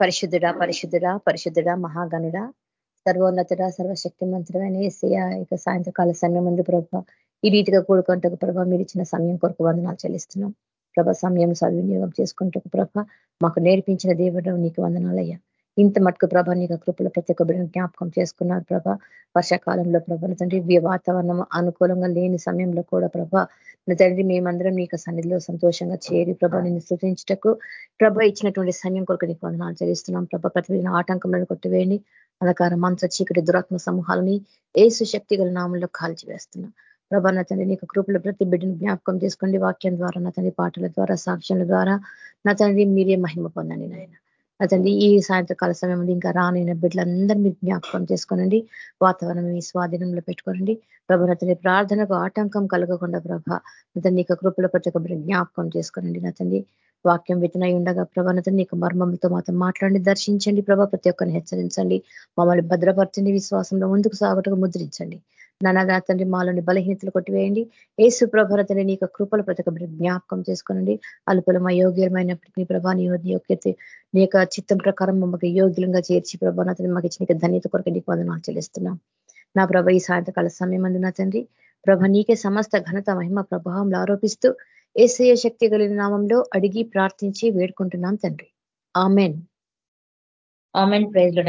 పరిశుద్ధుడా పరిశుద్ధుడా పరిశుద్ధుడా మహాగణుడా సర్వోన్నతుడ సర్వశక్తిమంతుడమైన ఏసీయ ఇక సాయంత్రకాల సమయం ఉంది ప్రభ ఈ రీతిగా కూడుకుంటకు ప్రభ మీరు ఇచ్చిన సమయం కొరకు వందనాలు చెల్లిస్తున్నాం. ప్రభ సమయం సద్వినియోగం చేసుకుంటకు ప్రభ మాకు నేర్పించిన దేవుడు నీకు వందనాలయ్యా ఇంత మటుకు ప్రభ నీకు కృపలో ప్రతి ఒక్క బిడ్డను జ్ఞాపకం చేసుకున్నారు ప్రభ. వర్షాకాలంలో ప్రభ తండ్రి వాతావరణం అనుకూలంగా లేని సమయంలో కూడా ప్రభ తండ్రి మేమందరం నీకు సన్నిధిలో సంతోషంగా చేరి ప్రభ నిన్ను సృజించటకు ప్రభ ఇచ్చినటువంటి సమయం కొరకు నీకు వందనాలు చెల్లిస్తున్నాం ప్రభ. ప్రతిదిన ఆటంకంలో కొట్టివేయండి. అంధకార మంచ చీకటి దురాత్మ సమూహాలని ఏసు శక్తి గల నామంలో కాల్చివేస్తున్నాం. ప్రభా నా తండ్రి నీకు కృపలు ప్రతి బిడ్డను జ్ఞాపకం చేసుకోండి. వాక్యం ద్వారా నా తండ్రి పాటల ద్వారా సాక్ష్యాల ద్వారా. నా తండ్రి మీరే మహిమ పొందండి నాయన. అతండి ఈ సాయంత్రకాల సమయంలో ఇంకా రానైన బిడ్డలందరూ మీరు జ్ఞాపకం చేసుకోనండి. వాతావరణం మీ స్వాధీనంలో పెట్టుకోనండి. ప్రభ అతని ప్రార్థనకు ఆటంకం కలగకుండా ప్రభ నతని నీకు కృపల ప్రతి ఒక్క జ్ఞాపకం చేసుకోనండి. నతండి వాక్యం వితనై ఉండగా ప్రభానతని నీకు మర్మంతో మాత్రం మాట్లాడి దర్శించండి. ప్రభ ప్రతి ఒక్కరిని హెచ్చరించండి. మమ్మల్ని భద్రపరచండి. విశ్వాసంలో ముందుకు సాగుటకు ముద్రించండి. నానాగా తండ్రి మాలోని బలహీనతలు కొట్టివేయండి. ఏసు ప్రభరతని నీకు కృపల ప్రతి జ్ఞాపకం చేసుకోనండి. అల్పలం అయోగ్యమైనప్పటికీ ప్రభా నీ యోగ్యత నీ యొక్క చిత్తం ప్రకారం మమ్మల్ని యోగ్యంగా చేర్చి ప్రభానతని మాకు ఇచ్చిన ధన్యత కొరకు నీకు వందనాలు చెల్లిస్తున్నాం. నా ప్రభ ఈ సాయంత్రకాల సమయం నా తండ్రి ప్రభ నీకే సమస్త ఘనత మహిమ ప్రభావంలో ఆరోపిస్తూ ఏసయ శక్తి కలిగిన నామంలో అడిగి ప్రార్థించి వేడుకుంటున్నాం తండ్రి. ఆమెన్. ఆమెన్. ప్రైజ్లో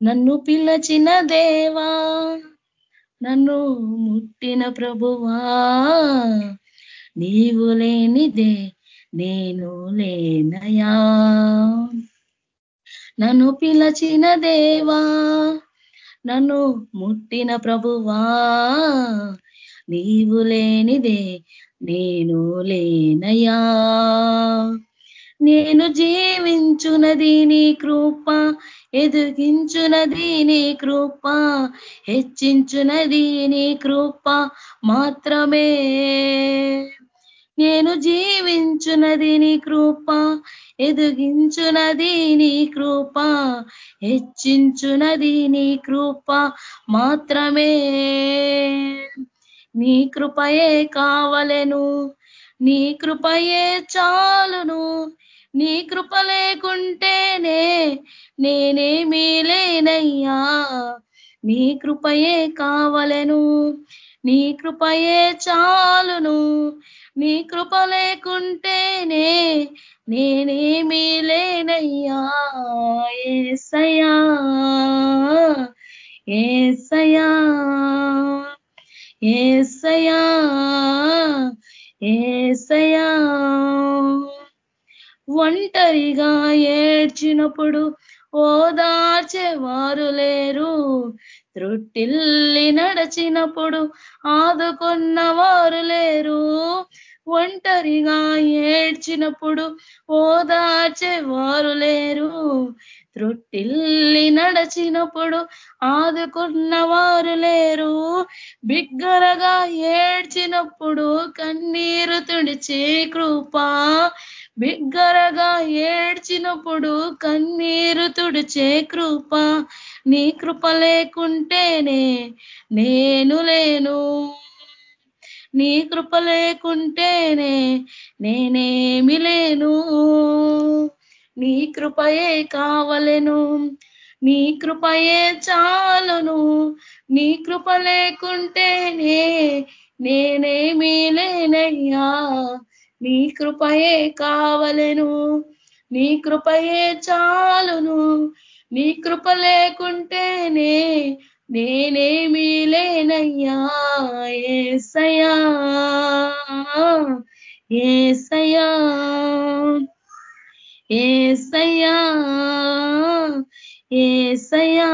నన్ను పిల్లచిన దేవా నన్ను ముట్టిన ప్రభువా నీవు లేనిదే నేను లేనయా? నన్ను పిలచిన దేవా నన్ను ముట్టిన ప్రభువా నీవు లేనిదే నేను లేనయా? నేను జీవించునది నీ కృప ఎదిగించునది నీ కృప హెచ్చించునది నీ కృప మాత్రమే. నేను జీవించునది నీ కృప ఎదిగించునది నీ కృప హెచ్చించునది నీ కృప మాత్రమే. నీ కృపయే కావలెను నీ కృపయే చాలును నీ కృప లేకుంటేనే నేనేమీ లేనయ్యా. నీ కృపయే కావలెను నీ కృపయే చాలును. నీ కృప లేకుంటేనే నేనేమీ లేనయ్యా. ఏసయా ఏసయా ఏసయా ఏసయా ఒంటరిగా ఏడ్చినప్పుడు ఓదార్చేవారు లేరు. త్రుట్టిల్లి నడచినప్పుడు ఆదుకున్న వారు లేరు. ఒంటరిగా ఏడ్చినప్పుడు ఓదార్చేవారు లేరు. త్రుట్టిల్లి నడచినప్పుడు ఆదుకున్నవారు లేరు. బిగ్గరగా ఏడ్చినప్పుడు కన్నీరు తుడిచే కృపా బిగ్గరగా ఏడ్చినప్పుడు కన్నీరు తుడిచే కృప నీ కృప లేకుంటేనే నేను లేను. నీ కృప లేకుంటేనే నేనేమి లేను. నీ కృపయే కావలెను నీ కృపయే చాలును. నీ కృప లేకుంటేనే నేనేమీ లేనయ్యా. నీ కృపయే కావలెను నీ కృపయే చాలును. నీ కృప లేకుంటేనే నేనేమీ లేనయ్యా ఏసయా ఏసయా ఏసయా ఏసయా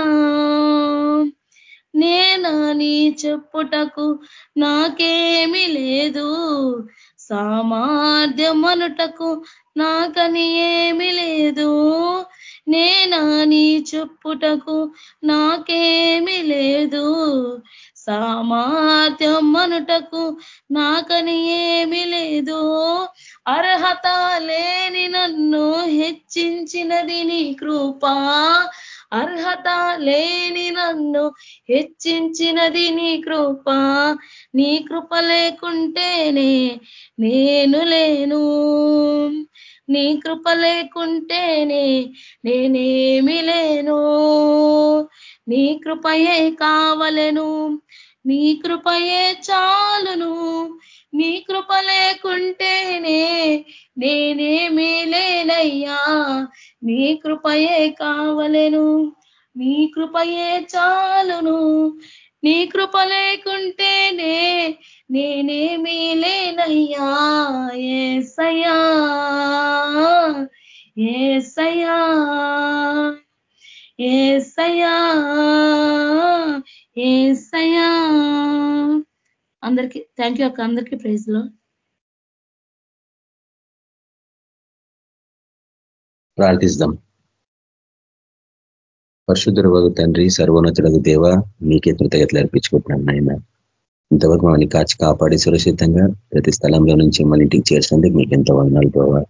నేనా నీ చెప్పుటకు నాకేమి లేదు సామార్థ్యమనుటకు నాకని ఏమి లేదు. నేనా నీ చెప్పుటకు నాకేమి లేదు. సామార్థ్యం అనుటకు నాకని ఏమి లేదు. అర్హత లేని నన్ను హెచ్చించినది నీ కృపా. అర్హత లేని నన్ను హెచ్చించినది నీ కృప. నీ కృప లేకుంటేనే నేను లేను. నీ కృప లేకుంటేనే నేనేమి లేను. నీ కృపయే కావలెను. నీ కృపయే చాలును. నీ కృప లేకుంటేనే నేనేమీ లేనయ్యా. నీ కృపయే కావలెను నీ కృపయే చాలును. నీ కృప లేకుంటేనే నేనేమీ లేనయ్యా. ఏసయ్యా ఏసయ్యా ఏసయ్యా ఏసయ్యా. అందరికి థ్యాంక్ యూ అక్క అందరికీ ప్రైజ్లో. ప్రార్థిస్తాం. పరశుద్ధుడు తండ్రి సర్వోన్నతుడు దేవ మీకే కృతజ్ఞతలు అర్పించుకుంటున్నాను నాయన. ఇంతవరకు మమ్మల్ని కాచి కాపాడి సురక్షితంగా ప్రతి స్థలంలో నుంచి మమ్మల్ని ఇంటికి చేర్చినందుకు మీకు ఎంతో వందనాలు ప్రభావ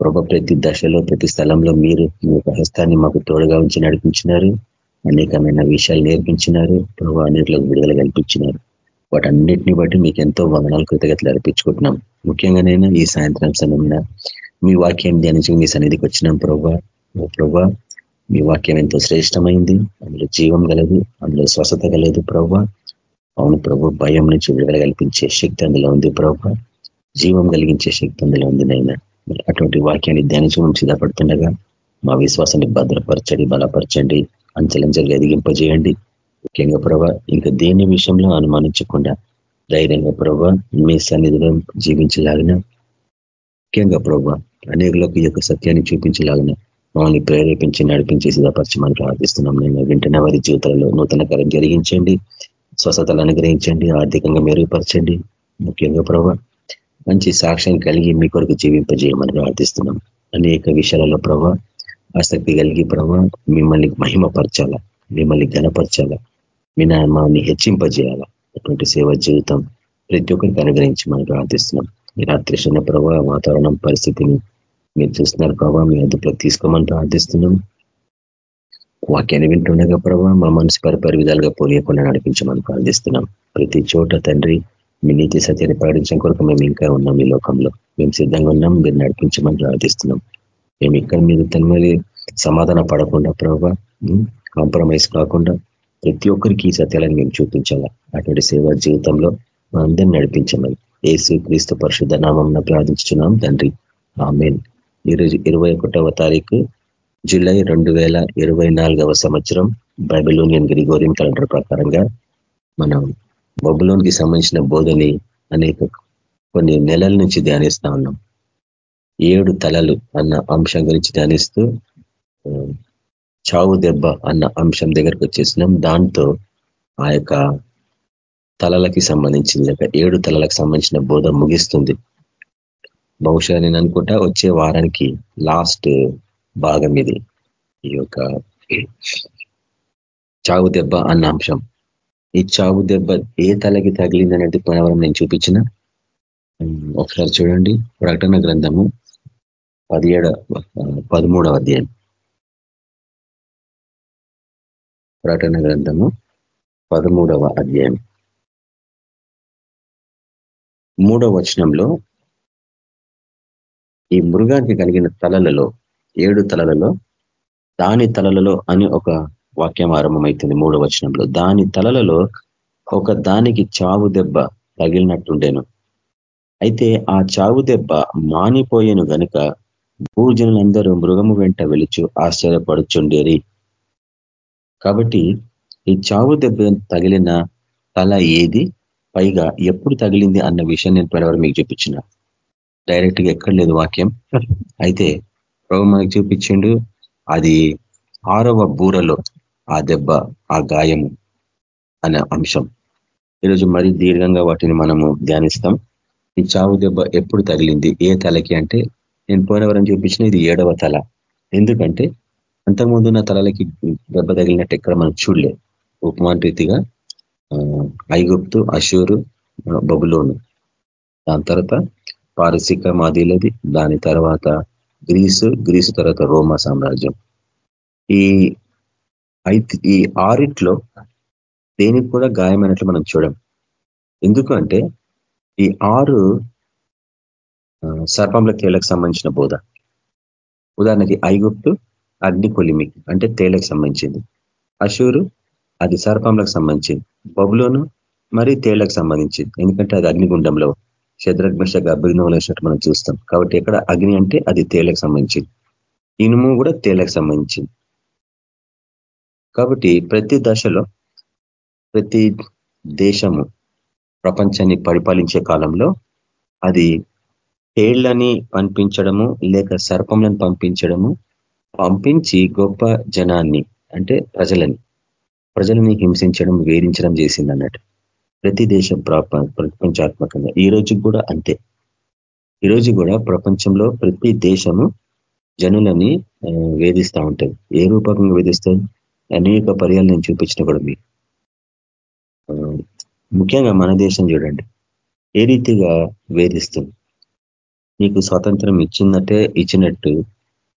ప్రభ ప్రతి దశలో ప్రతి స్థలంలో మీరు మీ యొక్క హస్తాన్ని మాకు తోడుగా ఉంచి నడిపించినారు. అనేకమైన విషయాలు నేర్పించినారు. ప్రభావ అన్నింటిలో విడుదల కల్పించినారు. వాటన్నిటిని బట్టి మీకు ఎంతో వందనాలు కృతజ్ఞతలు అర్పించుకుంటున్నాం. ముఖ్యంగానైనా ఈ సాయంత్రం సమయంలో మీ వాక్యం ధ్యానించి మీ సన్నిధికి వచ్చినాం ప్రభా. ప్రభా మీ వాక్యం ఎంతో శ్రేష్టమైంది. అందులో జీవం కలదు అందులో స్వస్థత కలదు ప్రభా. అవును ప్రభు భయం నుంచి విడుదల కల్పించే శక్తి అందులో ఉంది ప్రభు. జీవం కలిగించే శక్తి అందులో ఉంది నైనా అటువంటి వాక్యాన్ని ధ్యానించడం సిద్ధపడుతుండగా మా విశ్వాసాన్ని భద్రపరచండి బలపరచండి అంచెలంచెలుగా ఎదిగింపజేయండి. ముఖ్యంగా ప్రభా ఇంకా దేని విషయంలో అనుమానించకుండా ధైర్యంగా ప్రభా మీ సన్నిధిలో జీవించలాగిన ముఖ్యంగా ప్రభా అనేకులకు ఈ యొక్క సత్యాన్ని చూపించలాగిన మమ్మల్ని ప్రేరేపించి నడిపించి సిద్ధపరచమని ప్రార్థిస్తున్నాం. నేను వెంటనే వారి జీవితంలో నూతన జరిగించండి. స్వస్థతలు అనుగ్రహించండి. ఆర్థికంగా మెరుగుపరచండి. ముఖ్యంగా ప్రభా మంచి సాక్ష్యం కలిగి మీ కొరకు జీవింపజేయమని ప్రార్థిస్తున్నాం. అనేక విషయాలలో ప్రభా ఆసక్తి కలిగి ప్రభా మిమ్మల్ని మహిమపరచాలా మిమ్మల్ని గణపరచాలా మీ నామాన్ని హెచ్చింపజేయాలా? అటువంటి సేవ జీవితం ప్రతి ఒక్కరికి అనుగ్రహించి మనం ప్రార్థిస్తున్నాం ఈ రాత్రి చిన్న ప్రభావ వాతావరణం పరిస్థితిని మీరు చూస్తున్నారు ప్రభావ మీ అదుపులో తీసుకోమని ప్రార్థిస్తున్నాం వాక్యాన్ని వింటుండగా ప్రభావ మా మనసు పరిపరి విధాలుగా పోనీయకుండా నడిపించమని ప్రార్థిస్తున్నాం. ప్రతి చోట తండ్రి మీ నీతి సత్యాన్ని ప్రకటించడం కొరకు మేము ఇంకా ఉన్నాం ఈ లోకంలో. మేము సిద్ధంగా ఉన్నాం మీరు నడిపించమని ప్రార్థిస్తున్నాం. మేము ఇక్కడ మీరు తన సమాధాన పడకుండా ప్రభావ కాంప్రమైజ్ కాకుండా ప్రతి ఒక్కరికి ఈ సత్యాలను మేము చూపించాలా? అటువంటి సేవా జీవితంలో అందరినీ నడిపించమని. ఏసు క్రీస్తు పరిశుద్ధ నామం ప్రార్థించున్నాం తండ్రి. ఆమెన్. ఈరోజు ఇరవై ఒకటవ తారీఖు జూలై రెండు వేల ఇరవై నాలుగవ సంవత్సరం బైబిలోనియన్ గ్రిగోరియన్ క్యాలెండర్ ప్రకారంగా మనం బబులోన్కి సంబంధించిన బోధని అనేక కొన్ని నెలల నుంచి ధ్యానిస్తా ఉన్నాం. ఏడు తలలు అన్న అంశం గురించి ధ్యానిస్తూ చావు దెబ్బ అన్న అంశం దగ్గరకు వచ్చేసినాం దాంతో ఆ యొక్క తలలకి సంబంధించింది లేక ఏడు తలలకు సంబంధించిన బోధ ముగిస్తుంది. బహుశా నేను అనుకుంటా వచ్చే వారానికి లాస్ట్ భాగం ఇది. ఈ యొక్క చావు దెబ్బ అన్న అంశం. ఈ చావు దెబ్బ ఏ తలకి తగిలింది అనేది పునవరం నేను చూపించిన. ఒకసారి చూడండి. ప్రకటన గ్రంథము పదిహేడ పదమూడవ అధ్యాయం. ప్రకటన గ్రంథము పదమూడవ అధ్యాయం. మూడవ వచనంలో ఈ మృగానికి కలిగిన తలలలో ఏడు తలలలో దాని తలలలో అని ఒక వాక్యం ఆరంభమవుతుంది మూడవ వచనంలో. దాని తలలలో ఒక దానికి చావు దెబ్బ తగిలినట్టుండేను. అయితే ఆ చావు దెబ్బ మానిపోయేను గనుక భూజనులందరూ మృగము వెంట వెలుచు ఆశ్చర్యపడుచుండేరి. కాబట్టి ఈ చావు దెబ్బ తగిలిన తల ఏది? పైగా ఎప్పుడు తగిలింది అన్న విషయం నేను ఇప్పటివరకు మీకు చూపించిన. డైరెక్ట్గా ఎక్కడ లేదు వాక్యం. అయితే ప్రభు మనకి చూపించిండు అది ఆరవ బూరలో ఆ దెబ్బ ఆ గాయము అనే అంశం. ఈరోజు మరీ దీర్ఘంగా వాటిని మనము ధ్యానిస్తాం. ఈ చావు దెబ్బ ఎప్పుడు తగిలింది? ఏ తలకి అంటే నేను పోయినవరం చూపించిన ఇది ఏడవ తల. ఎందుకంటే అంతకుముందు ఉన్న తలలకి దెబ్బ తగిలినట్టు ఎక్కడ మనం చూడలే ఉపమాన రీతిగా ఐగుప్తు అషూరు బబులోను. దాని తర్వాత పారసిక మాదిలది దాని తర్వాత గ్రీసు గ్రీసు తర్వాత రోమా సామ్రాజ్యం. ఈ అయితే ఈ ఆరిట్లో దేనికి కూడా గాయమైనట్లు మనం చూడం ఎందుకంటే ఈ ఆరు సర్పంల తేలకు సంబంధించిన బోధ. ఉదాహరణకి ఐగుప్తు అగ్ని కొలిమి అంటే తేలకు సంబంధించింది. అషూరు అది సర్పంలకు సంబంధించింది. బబులోను మరి తేళ్ళకు సంబంధించింది. ఎందుకంటే అది అగ్నిగుండంలో శద్రగ్మషగా అభిజ్ఞంలో వేసినట్టు మనం చూస్తాం. కాబట్టి ఎక్కడ అగ్ని అంటే అది తేళ్ళకు సంబంధించింది. ఇనుము కూడా తేళ్ళకు సంబంధించింది. కాబట్టి ప్రతి దశలో ప్రతి దేశము ప్రపంచాన్ని పరిపాలించే కాలంలో అది తేళ్ళని పంపించడము లేక సర్పంలను పంపించడము పంపించి గొప్ప జనాన్ని అంటే ప్రజలని ప్రజలని హింసించడం వేధించడం చేసింది అన్నట్టు ప్రతి దేశం ప్రపంచాత్మకంగా. ఈ రోజు కూడా అంతే. ఈరోజు కూడా ప్రపంచంలో ప్రతి దేశము జనులని వేధిస్తూ ఉంటుంది. ఏ రూపకంగా వేధిస్తుంది అనేక పర్యాలు నేను చూపించిన కూడా మీకు. ముఖ్యంగా మన దేశం చూడండి. ఏ రీతిగా వేధిస్తుంది? నీకు స్వాతంత్రం ఇచ్చిందంటే ఇచ్చినట్టు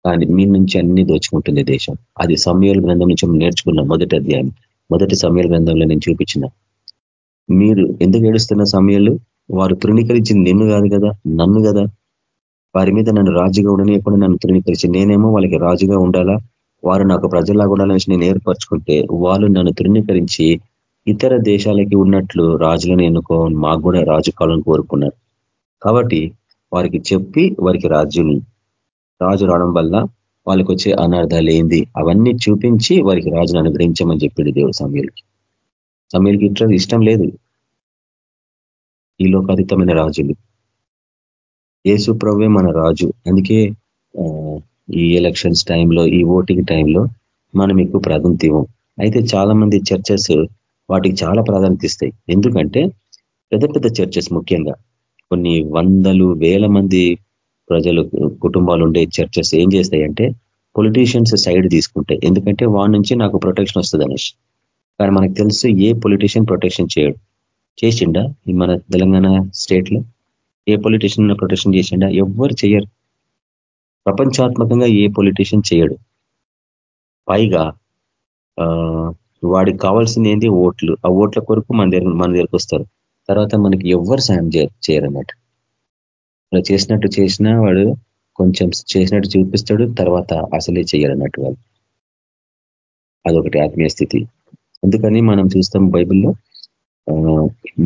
కానీ మీ నుంచి అన్ని దోచుకుంటుంది దేశం. అది సమయాల గ్రంథం నుంచి నేర్చుకున్న మొదటి అధ్యాయం. మొదటి సమయాల గ్రంథంలో నేను చూపించిన మీరు ఎందుకు ఏడుస్తున్న సమయాలు? వారు తృణీకరించింది నిన్ను కాదు కదా నన్ను కదా. వారి మీద నన్ను రాజుగా ఉండనియకుండా నన్ను తృణీకరించి నేనేమో వాళ్ళకి రాజుగా ఉండాలా? వారు నాకు ప్రజల్లాగా ఉండాలని నేను ఏర్పరచుకుంటే వాళ్ళు నన్ను తృణీకరించి ఇతర దేశాలకి ఉన్నట్లు రాజులను ఎన్నుకో మాకు కూడా రాజు కావాలని కోరుకున్నారు. కాబట్టి వారికి చెప్పి వారికి రాజ్యం రాజు రావడం వల్ల వాళ్ళకి వచ్చే అనర్థాలు ఏంది? అవన్నీ చూపించి వారికి రాజును అనుగ్రహించమని చెప్పిండు దేవుడు సమీలకి సమీలకి ఇట్లా ఇష్టం లేదు. ఈ లోకాతీతమైన రాజులు. యేసు ప్రవ్వే మన రాజు. అందుకే ఈ ఎలక్షన్స్ టైంలో ఈ ఓటింగ్ టైంలో మనం ఎక్కువ ప్రాధాన్యత ఇవ్వం. అయితే చాలా మంది చర్చెస్ వాటికి చాలా ప్రాధాన్యత ఇస్తాయి. ఎందుకంటే పెద్ద పెద్ద చర్చెస్ ముఖ్యంగా కొన్ని వందలు వేల మంది ప్రజలు కుటుంబాలు ఉండే చర్చెస్ ఏం చేస్తాయంటే పొలిటీషియన్స్ సైడ్ తీసుకుంటాయి. ఎందుకంటే వాడి నుంచి నాకు ప్రొటెక్షన్ వస్తుంది అనేసి. కానీ మనకు తెలుసు ఏ పొలిటీషియన్ ప్రొటెక్షన్ చేయడు. చేసిండా? మన తెలంగాణ స్టేట్లో ఏ పొలిటీషియన్ ప్రొటెక్షన్ చేసిండా? ఎవ్వరు చేయరు ప్రపంచాత్మకంగా ఏ పొలిటీషియన్ చేయడు పైగా వాడికి కావాల్సింది ఏంది? ఓట్లు. ఆ ఓట్ల కొరకు మన దగ్గర మన దగ్గరకు వస్తారు. తర్వాత మనకి ఎవ్వరు సాయం చేయరు అన్నట్టు అలా చేసినట్టు చేసినా వాడు కొంచెం చేసినట్టు చూపిస్తాడు తర్వాత అసలే చేయాలన్నట్టు వాళ్ళు అదొకటి ఆత్మీయ స్థితి. అందుకని మనం చూస్తాం బైబిల్లో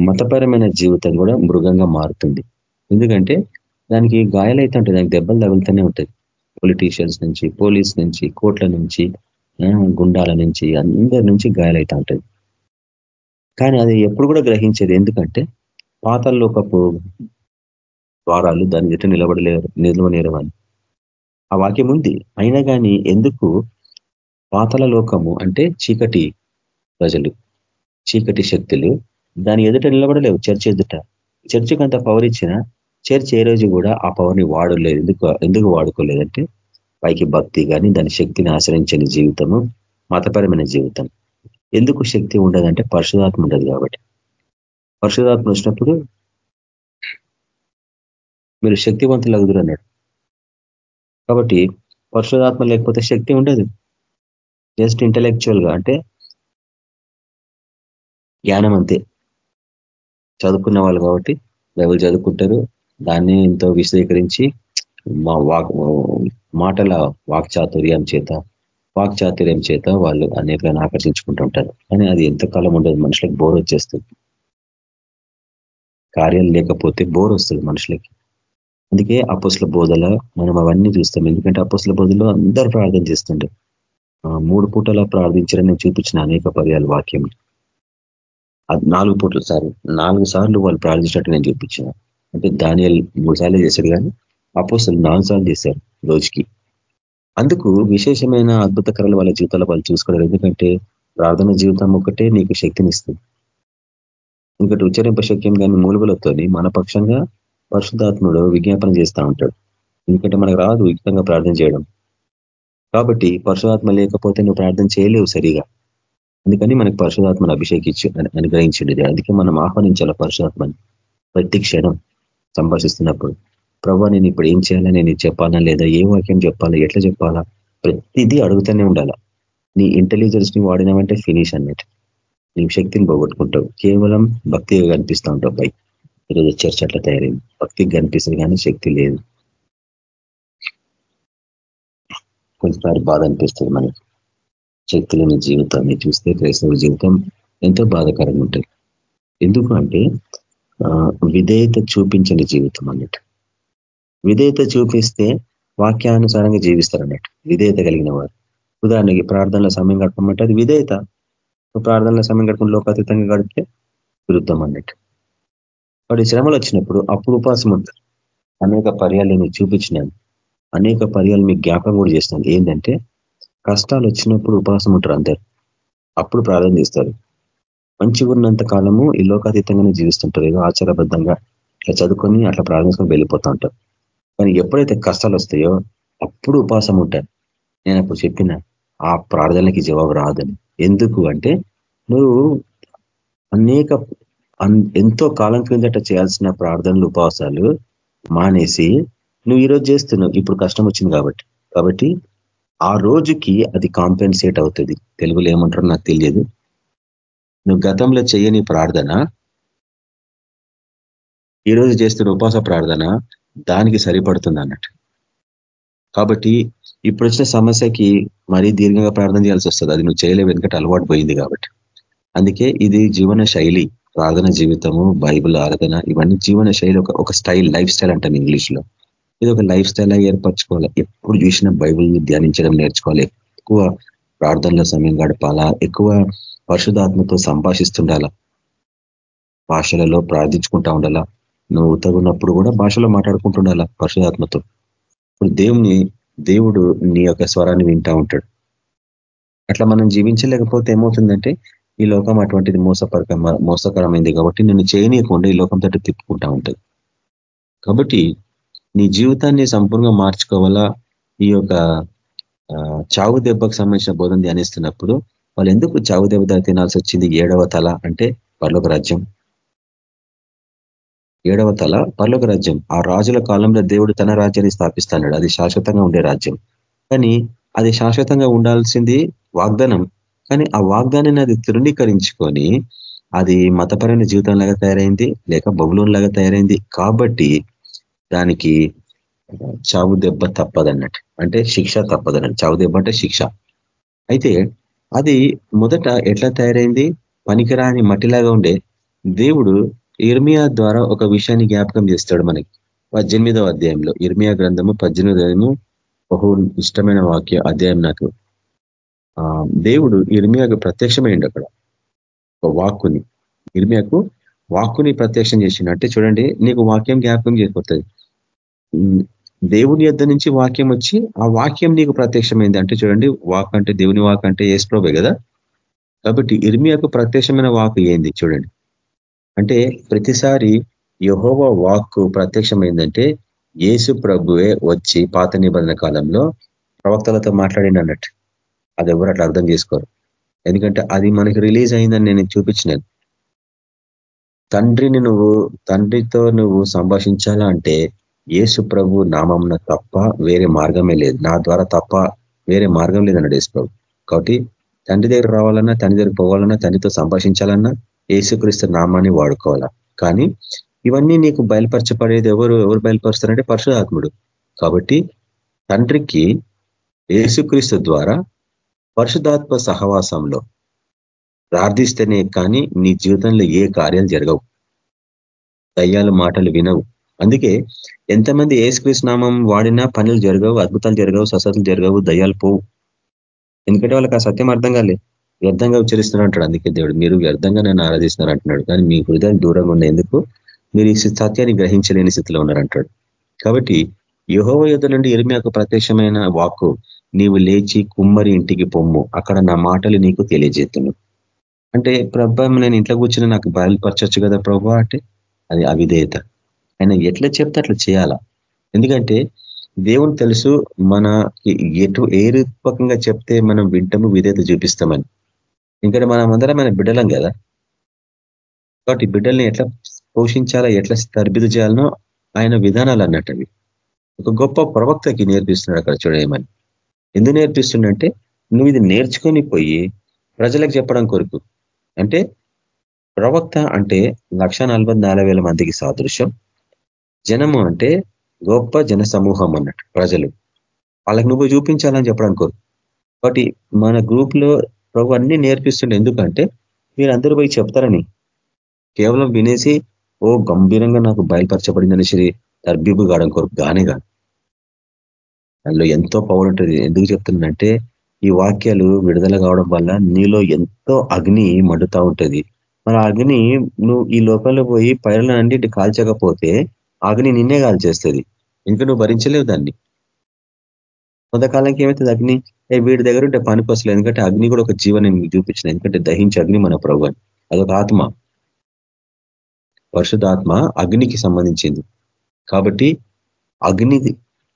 మతపరమైన జీవితం కూడా మృగంగా మారుతుంది. ఎందుకంటే దానికి గాయాలైతే ఉంటుంది దానికి దెబ్బలు తగులుతూనే ఉంటుంది పొలిటీషియన్స్ నుంచి పోలీస్ నుంచి కోర్టుల నుంచి గుండాల నుంచి అందరి నుంచి గాయాలైతే ఉంటుంది కానీ అది ఎప్పుడు కూడా గ్రహించేది ఎందుకంటే పాతల్లోకపు ద్వారాలు దాని ఎట్ట నిలబడలేరు నిలవనేరు అని ఆ వాక్యం ఉంది. అయినా కానీ ఎందుకు పాతల లోకము అంటే చీకటి ప్రజలు చీకటి శక్తులు దాని ఎదుట నిలబడలేవు చర్చ ఎదుట. చర్చకు అంత పవర్ ఇచ్చిన చర్చ ఏ రోజు కూడా ఆ పవర్ని వాడలేదు. ఎందుకు ఎందుకు వాడుకోలేదంటే పైకి భక్తి కానీ దాని శక్తిని ఆశ్రయించని జీవితము మతపరమైన జీవితం. ఎందుకు శక్తి ఉండదంటే పరిశుధాత్మ ఉండదు కాబట్టి. పరిశుధాత్మ వచ్చినప్పుడు మీరు శక్తివంతులు అగుదురు అన్నాడు. కాబట్టి పరిశుధాత్మ లేకపోతే శక్తి ఉండదు. జస్ట్ ఇంటలెక్చువల్గా అంటే జ్ఞానం అంతే. చదువుకున్న వాళ్ళు కాబట్టి బైబుల్ చదువుకుంటారు. దాన్ని ఎంతో విశదీకరించి మా వాక్ మాటల వాక్చాతుర్యం చేత వాక్చాతుర్యం చేత వాళ్ళు అనేకలను ఆకర్షించుకుంటూ ఉంటారు. కానీ అది ఎంతకాలం ఉండదు. మనుషులకు బోర్ వచ్చేస్తుంది. కార్యాలు లేకపోతే బోర్ వస్తుంది మనుషులకి. అందుకే అపోస్ల బోధల మనం అవన్నీ చూస్తాం. ఎందుకంటే అపోస్ల బోధలో అందరూ ప్రార్థన చేస్తుండే. మూడు పూటలా ప్రార్థించడం నేను చూపించిన అనేక పర్యాలు వాక్యం. నాలుగు పూటలు సార్ నాలుగు సార్లు వాళ్ళు ప్రార్థించినట్టు నేను చూపించిన. అంటే దానియల్ మూడు సార్లు చేశారు కానీ అపోసలు నాలుగు సార్లు చేశారు రోజుకి. అందుకు విశేషమైన అద్భుతకరాలు వాళ్ళ జీవితాలు వాళ్ళు చూసుకోవడం ఎందుకంటే ప్రార్థన జీవితం ఒకటే నీకు శక్తినిస్తుంది. ఇంకటి ఉచ్చరింప శక్యం కానీ మూలుగులతోని మన పక్షంగా పరిశుద్ధాత్ముడు విజ్ఞాపన చేస్తూ ఉంటాడు. ఎందుకంటే మనకు రాదు ఉచితంగా ప్రార్థన చేయడం. కాబట్టి పరశురాత్మ లేకపోతే నువ్వు ప్రార్థన చేయలేవు సరిగా. అందుకని మనకు పరశురాత్మను అభిషేకించు అనుగ్రహించండి అందుకే మనం ఆహ్వానించాల పరశురాత్మని ప్రతి క్షణం సంభాషిస్తున్నప్పుడు. ప్రభు నేను ఇప్పుడు ఏం చేయాలా? నేను చెప్పాలా? లేదా ఏ వాక్యం చెప్పాలా? ఎట్లా చెప్పాలా? ప్రతిదీ అడుగుతూనే ఉండాలా. నీ ఇంటెలిజెన్స్ని వాడినామంటే ఫినిష్ అన్నట్టు. నీ శక్తిని పోగొట్టుకుంటావు. కేవలం భక్తిగా కనిపిస్తూ ఉంటావు బైక్ ఈరోజు చర్చ అట్లా తయారైంది. భక్తికి కనిపిస్తుంది కానీ శక్తి లేదు. కొంచెంసారి బాధ అనిపిస్తుంది మనకి. శక్తి లేని జీవితాన్ని చూస్తే క్రైస్తవ జీవితం ఎంతో బాధాకరంగా ఉంటుంది. ఎందుకు అంటే విధేయత చూపించని జీవితం అన్నట్టు. విధేయత చూపిస్తే వాక్యానుసారంగా జీవిస్తారు అన్నట్టు విధేయత కలిగిన వారు. ఉదాహరణకి ప్రార్థనలో సమయం గడపమంటే అది విధేయత. ప్రార్థనలో సమయం గడపడం లోకాతీతంగా గడిపితే విరుద్ధం అన్నట్టు. వాడి శ్రమలు వచ్చినప్పుడు అప్పుడు ఉపాసం ఉంటారు. అనేక పర్యాలు నేను చూపించినాను. అనేక పర్యాలు మీకు జ్ఞాపకం కూడా చేస్తాను. ఏంటంటే కష్టాలు వచ్చినప్పుడు ఉపాసం ఉంటారు అందరు. అప్పుడు ప్రార్థన చేస్తారు. మంచిగా ఉన్నంత కాలము ఈ లోకాతీతంగానే జీవిస్తుంటారు. ఏదో ఆచారబద్ధంగా ఇట్లా చదువుకొని అట్లా ప్రార్థించుకొని వెళ్ళిపోతూ ఉంటారు. కానీ ఎప్పుడైతే కష్టాలు వస్తాయో అప్పుడు ఉపాసం ఉంటారు. నేను అప్పుడు చెప్పిన ఆ ప్రార్థనలకి జవాబు రాదని. ఎందుకు అంటే నువ్వు అనేక ఎంతో కాలం క్రిందట చేయాల్సిన ప్రార్థనలు ఉపవాసాలు మానేసి నువ్వు ఈరోజు చేస్తున్నావు ఇప్పుడు కష్టం వచ్చింది కాబట్టి కాబట్టి ఆ రోజుకి అది కాంపెన్సేట్ అవుతుంది. తెలుగులో ఏమంటారో నాకు తెలియదు. నువ్వు గతంలో చేయని ప్రార్థన ఈరోజు చేస్తున్న ఉపవాస ప్రార్థన దానికి సరిపడుతుంది అన్నట్టు. కాబట్టి ఇప్పుడు వచ్చిన సమస్యకి మరీ దీర్ఘంగా ప్రార్థన చేయాల్సి వస్తుంది. అది నువ్వు చేయలేవు ఎందుకంటే అలవాటు పోయింది కాబట్టి. అందుకే ఇది జీవన శైలి. ప్రార్థన జీవితము బైబుల్ ఆరాధన ఇవన్నీ జీవన శైలి ఒక స్టైల్ లైఫ్ స్టైల్ అంటాం ఇంగ్లీష్లో ఇది ఒక లైఫ్ స్టైల్ ఏర్పరచుకోవాలి. ఎప్పుడు చూసినా బైబుల్ ధ్యానించడం నేర్చుకోవాలి. ఎక్కువ ప్రార్థనల సమయం గడపాలా? ఎక్కువ పరిశుధాత్మతో సంభాషిస్తుండాల? భాషలలో ప్రార్థించుకుంటా ఉండాలా? నువ్వు ఉతగున్నప్పుడు కూడా భాషలో మాట్లాడుకుంటుండాలా పరిశుధాత్మతో ఇప్పుడు దేవుని దేవుడు నీ యొక్క స్వరాన్ని వింటా ఉంటాడు. అట్లా మనం జీవించలేకపోతే ఏమవుతుందంటే ఈ లోకం అటువంటిది మోసపరక మోసకరమైంది కాబట్టి నిన్ను చేయనీయకుండా ఈ లోకం తట్టు తిప్పుకుంటా ఉంటుంది. కాబట్టి నీ జీవితాన్ని సంపూర్ణంగా మార్చుకోవాలా? ఈ యొక్క చావు దెబ్బకు సంబంధించిన బోధన ధ్యానిస్తున్నప్పుడు వాళ్ళు ఎందుకు చావు దెబ్బ తినాల్సి వచ్చింది? ఏడవ తల అంటే పర్లోక రాజ్యం. ఏడవ తల పర్లోక రాజ్యం. ఆ రాజుల కాలంలో దేవుడు తన రాజ్యాన్ని స్థాపిస్తాడు. అది శాశ్వతంగా ఉండే రాజ్యం. కానీ అది శాశ్వతంగా ఉండాల్సింది వాగ్దానం. కానీ ఆ వాగ్దానాన్ని అది తృణీకరించుకొని అది మతపరమైన జీవితం లాగా తయారైంది లేక బబులోన్ లాగా తయారైంది. కాబట్టి దానికి చావు దెబ్బ తప్పదన్నట్టు. అంటే శిక్ష తప్పదన్నట్టు. చావు దెబ్బ అంటే శిక్ష. అయితే అది మొదట ఎట్లా తయారైంది? పనికిరాని మట్టిలాగా ఉండే దేవుడు ఇర్మియా ద్వారా ఒక విషయాన్ని జ్ఞాపకం చేస్తాడు మనకి. పద్దెనిమిదవ అధ్యాయంలో. ఇర్మియా గ్రంథము పద్దెనిమిదవ బహు ఇష్టమైన వాక్య అధ్యాయం నాకు. దేవుడు ఇర్మియాకు ప్రత్యక్షమైండు అక్కడ. ఒక వాక్కుని. ఇర్మియాకు వాక్కుని ప్రత్యక్షం చేసిండు. అంటే చూడండి నీకు వాక్యం జ్ఞాపకం చేయకపోతుంది దేవుని యొద్ నుంచి వాక్యం వచ్చి ఆ వాక్యం నీకు ప్రత్యక్షమైంది. అంటే చూడండి వాక్ అంటే దేవుని వాక్ అంటే ఏస్ప్రోబే కదా. కాబట్టి ఇర్మియాకు ప్రత్యక్షమైన వాక్ ఏంది చూడండి. అంటే ప్రతిసారి యహోవ వాక్కు ప్రత్యక్షమైందంటే యేసు ప్రభువే వచ్చి పాత నిబంధన కాలంలో ప్రవక్తలతో మాట్లాడింది అన్నట్టు. అది ఎవరు అట్లా అర్థం చేసుకోరు. ఎందుకంటే అది మనకి రిలీజ్ అయిందని నేను చూపించినాను తండ్రిని నువ్వు తండ్రితో నువ్వు సంభాషించాలా అంటే యేసు ప్రభు నామంన తప్ప వేరే మార్గమే లేదు. నా ద్వారా తప్ప వేరే మార్గం లేదన్నాడు యేసు ప్రభు. కాబట్టి తండ్రి దగ్గర రావాలన్నా తండ్రి దగ్గర పోవాలన్నా తండ్రితో సంభాషించాలన్నా ఏసుక్రీస్తు నామాన్ని వాడుకోవాలా. కానీ ఇవన్నీ నీకు బయలుపరచబడేది ఎవరు ఎవరు బయలుపరుస్తారంటే పరశురాత్ముడు కాబట్టి తండ్రికి ఏసుక్రీస్తు ద్వారా పరిశుధాత్మ సహవాసంలో ప్రార్థిస్తేనే కానీ నీ జీవితంలో ఏ కార్యాలు జరగవు. దయ్యాలు మాటలు వినవు. అందుకే ఎంతమంది ఏసుక్రీస్ నామం వాడినా పనులు జరగవు అద్భుతాలు జరగవు ససతులు జరగవు దయ్యాలు పోవు. ఎందుకంటే వాళ్ళకి ఆ సత్యం అర్థం కాలే. వ్యర్థంగా ఉచ్చరిస్తున్నారు అంటాడు. అందుకే దేవుడు మీరు వ్యర్థంగా నన్ను ఆరాధిస్తున్నారు అంటున్నాడు. కానీ మీ హృదయం దూరంగా ఉన్నందుకు మీరు ఈ సత్యాన్ని గ్రహించలేని స్థితిలో ఉన్నారంటాడు. కాబట్టి యహోవ యుద్ధ నుండి ఇరిమియాకు ప్రత్యక్షమైన వాక్కు నీవు లేచి కుమ్మరి ఇంటికి పొమ్ము. అక్కడ నా మాటలు నీకు తెలియజేతును. అంటే ప్రభా నేను ఇంట్లో కూర్చుని నాకు బయలుపరచచ్చు కదా ప్రభా అంటే అది అవిధేయత. ఆయన ఎట్లా చెప్తే అట్లా చేయాలా? ఎందుకంటే దేవుని తెలుసు మన ఎటు ఏ రూపకంగా చెప్తే మనం వింటము విధేయత చూపిస్తామని. ఎందుకంటే మనం అందరం మన బిడ్డలం కదా. కాబట్టి బిడ్డల్ని ఎట్లా పోషించాలా ఎట్లా తరబిదు చేయాలనో ఆయన విధానాలు అన్నట్టు ఒక గొప్ప ప్రవక్తకి నేర్పిస్తున్నాడు అక్కడ చూడేయమని ఎందుకు నేర్పిస్తుండంటే నువ్వు ఇది నేర్చుకొని పోయి ప్రజలకు చెప్పడం కొరకు. అంటే ప్రవక్త అంటే లక్ష మందికి సాదృశ్యం. జనము అంటే గొప్ప జన సమూహం అన్నట్టు ప్రజలు. వాళ్ళకి నువ్వు చూపించాలని చెప్పడం కోరు కాబట్టి మన గ్రూప్లో ప్రభు అన్ని నేర్పిస్తుండే. ఎందుకంటే మీరందరూ పోయి చెప్తారని. కేవలం వినేసి ఓ గంభీరంగా నాకు బయలుపరచబడిందని శ్రీ తర్బీబు గాడం కొరకు గానే కాదు దానిలో ఎంతో పవర్ ఉంటుంది. ఎందుకు చెప్తుందంటే ఈ వాక్యాలు విడుదల కావడం వల్ల నీలో ఎంతో అగ్ని మండుతా ఉంటుంది. మన అగ్ని నువ్వు ఈ లోకంలో పోయి పైరలన్నింటి కాల్చకపోతే అగ్ని నిన్నే కాల్చేస్తుంది. ఇంకా నువ్వు భరించలేవు దాన్ని. కొంతకాలంకి ఏమవుతుంది అగ్ని? వీడి దగ్గర ఉంటే పనికొస్తలేదు. ఎందుకంటే అగ్ని కూడా ఒక జీవనం చూపించిన ఎందుకంటే దహించే అగ్ని మన ప్రభు అదొక ఆత్మ. పరిశుధాత్మ అగ్నికి సంబంధించింది. కాబట్టి అగ్ని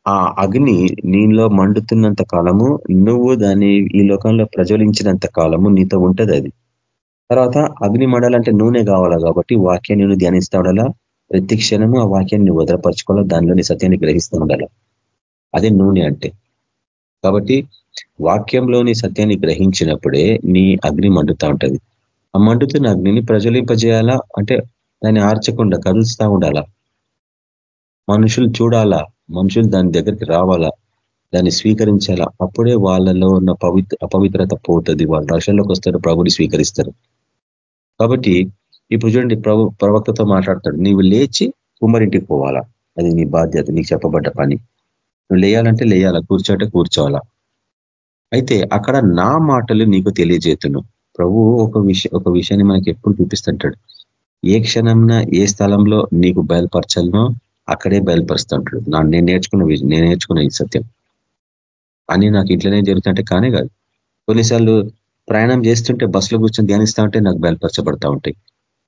ఆ అగ్ని నీలో మండుతున్నంత కాలము నువ్వు దాన్ని ఈ లోకంలో ప్రజ్వలించినంత కాలము నీతో ఉంటది అది. తర్వాత అగ్ని మండాలంటే నూనె కావాలా కాబట్టి వాక్యాన్ని నువ్వు ధ్యానిస్తూ ఉండాలా. ప్రతి క్షణము ఆ వాక్యాన్ని వదలపరచుకోవాలా దానిలోని సత్యాన్ని గ్రహిస్తూ ఉండాలా. అదే నూనె అంటే. కాబట్టి వాక్యంలోని సత్యాన్ని గ్రహించినప్పుడే నీ అగ్ని మండుతూ ఉంటుంది. ఆ మండుతున్న అగ్నిని ప్రజ్వలింపజేయాలా? అంటే దాన్ని ఆర్చకుండా కదులుస్తూ ఉండాలా? మనుషులు చూడాలా? మనుషులు దాని దగ్గరికి రావాలా? దాన్ని స్వీకరించాలా? అప్పుడే వాళ్ళలో ఉన్న పవిత్ర అపవిత్రత పోతుంది. వాళ్ళు రక్షణలోకి వస్తారు ప్రభుని స్వీకరిస్తారు. కాబట్టి ఇప్పుడు చూడండి ప్రభు ప్రవక్తతో మాట్లాడతాడు. నీవు లేచి కుమ్మరింటికి పోవాలా? అది నీ బాధ్యత నీకు చెప్పబడ్డ పని. నువ్వు లేయాలంటే లేయాలా? కూర్చోటే కూర్చోవాలా? అయితే అక్కడ నా మాటలు నీకు తెలియజేతును. ప్రభు ఒక విషయం ఒక విషయాన్ని మనకి ఎప్పుడు చూపిస్తుంటాడు. ఏ క్షణంన ఏ స్థలంలో నీకు బయలుపరచాలనో అక్కడే బయలుపరుస్తుంటాడు. నా నేను నేర్చుకున్న నేను నేర్చుకున్న ఈ సత్యం. అని నాకు ఇంట్లోనే జరుగుతుంటే కానే కాదు. కొన్నిసార్లు ప్రయాణం చేస్తుంటే బస్సులో కూర్చొని ధ్యానిస్తూ ఉంటే నాకు బయలుపరచబడతా ఉంటాయి.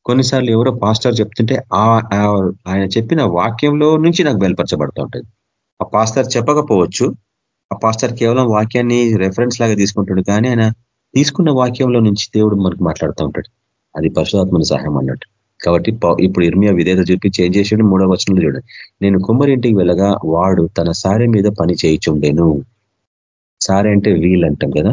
కొన్నిసార్లు ఎవరో పాస్టర్ చెప్తుంటే ఆయన చెప్పిన వాక్యంలో నుంచి నాకు బయలుపరచబడతా ఉంటుంది. ఆ పాస్టర్ చెప్పకపోవచ్చు. ఆ పాస్టర్ కేవలం వాక్యాన్ని రెఫరెన్స్ లాగా తీసుకుంటాడు కానీ ఆయన తీసుకున్న వాక్యంలో నుంచి దేవుడు మనకు మాట్లాడుతూ ఉంటాడు. అది పరశురాత్మని సహాయం అన్నట్టు. కాబట్టి ఇప్పుడు ఇర్మియా విధేత చూపి చేంజ్ చేసాడు మూడో వచనంలో చూడండి నేను కుమ్మరింటికి వెళ్ళగా వాడు తన సారే మీద పని చేయిచుండేను. సారే అంటే వీల్ అంటాం కదా?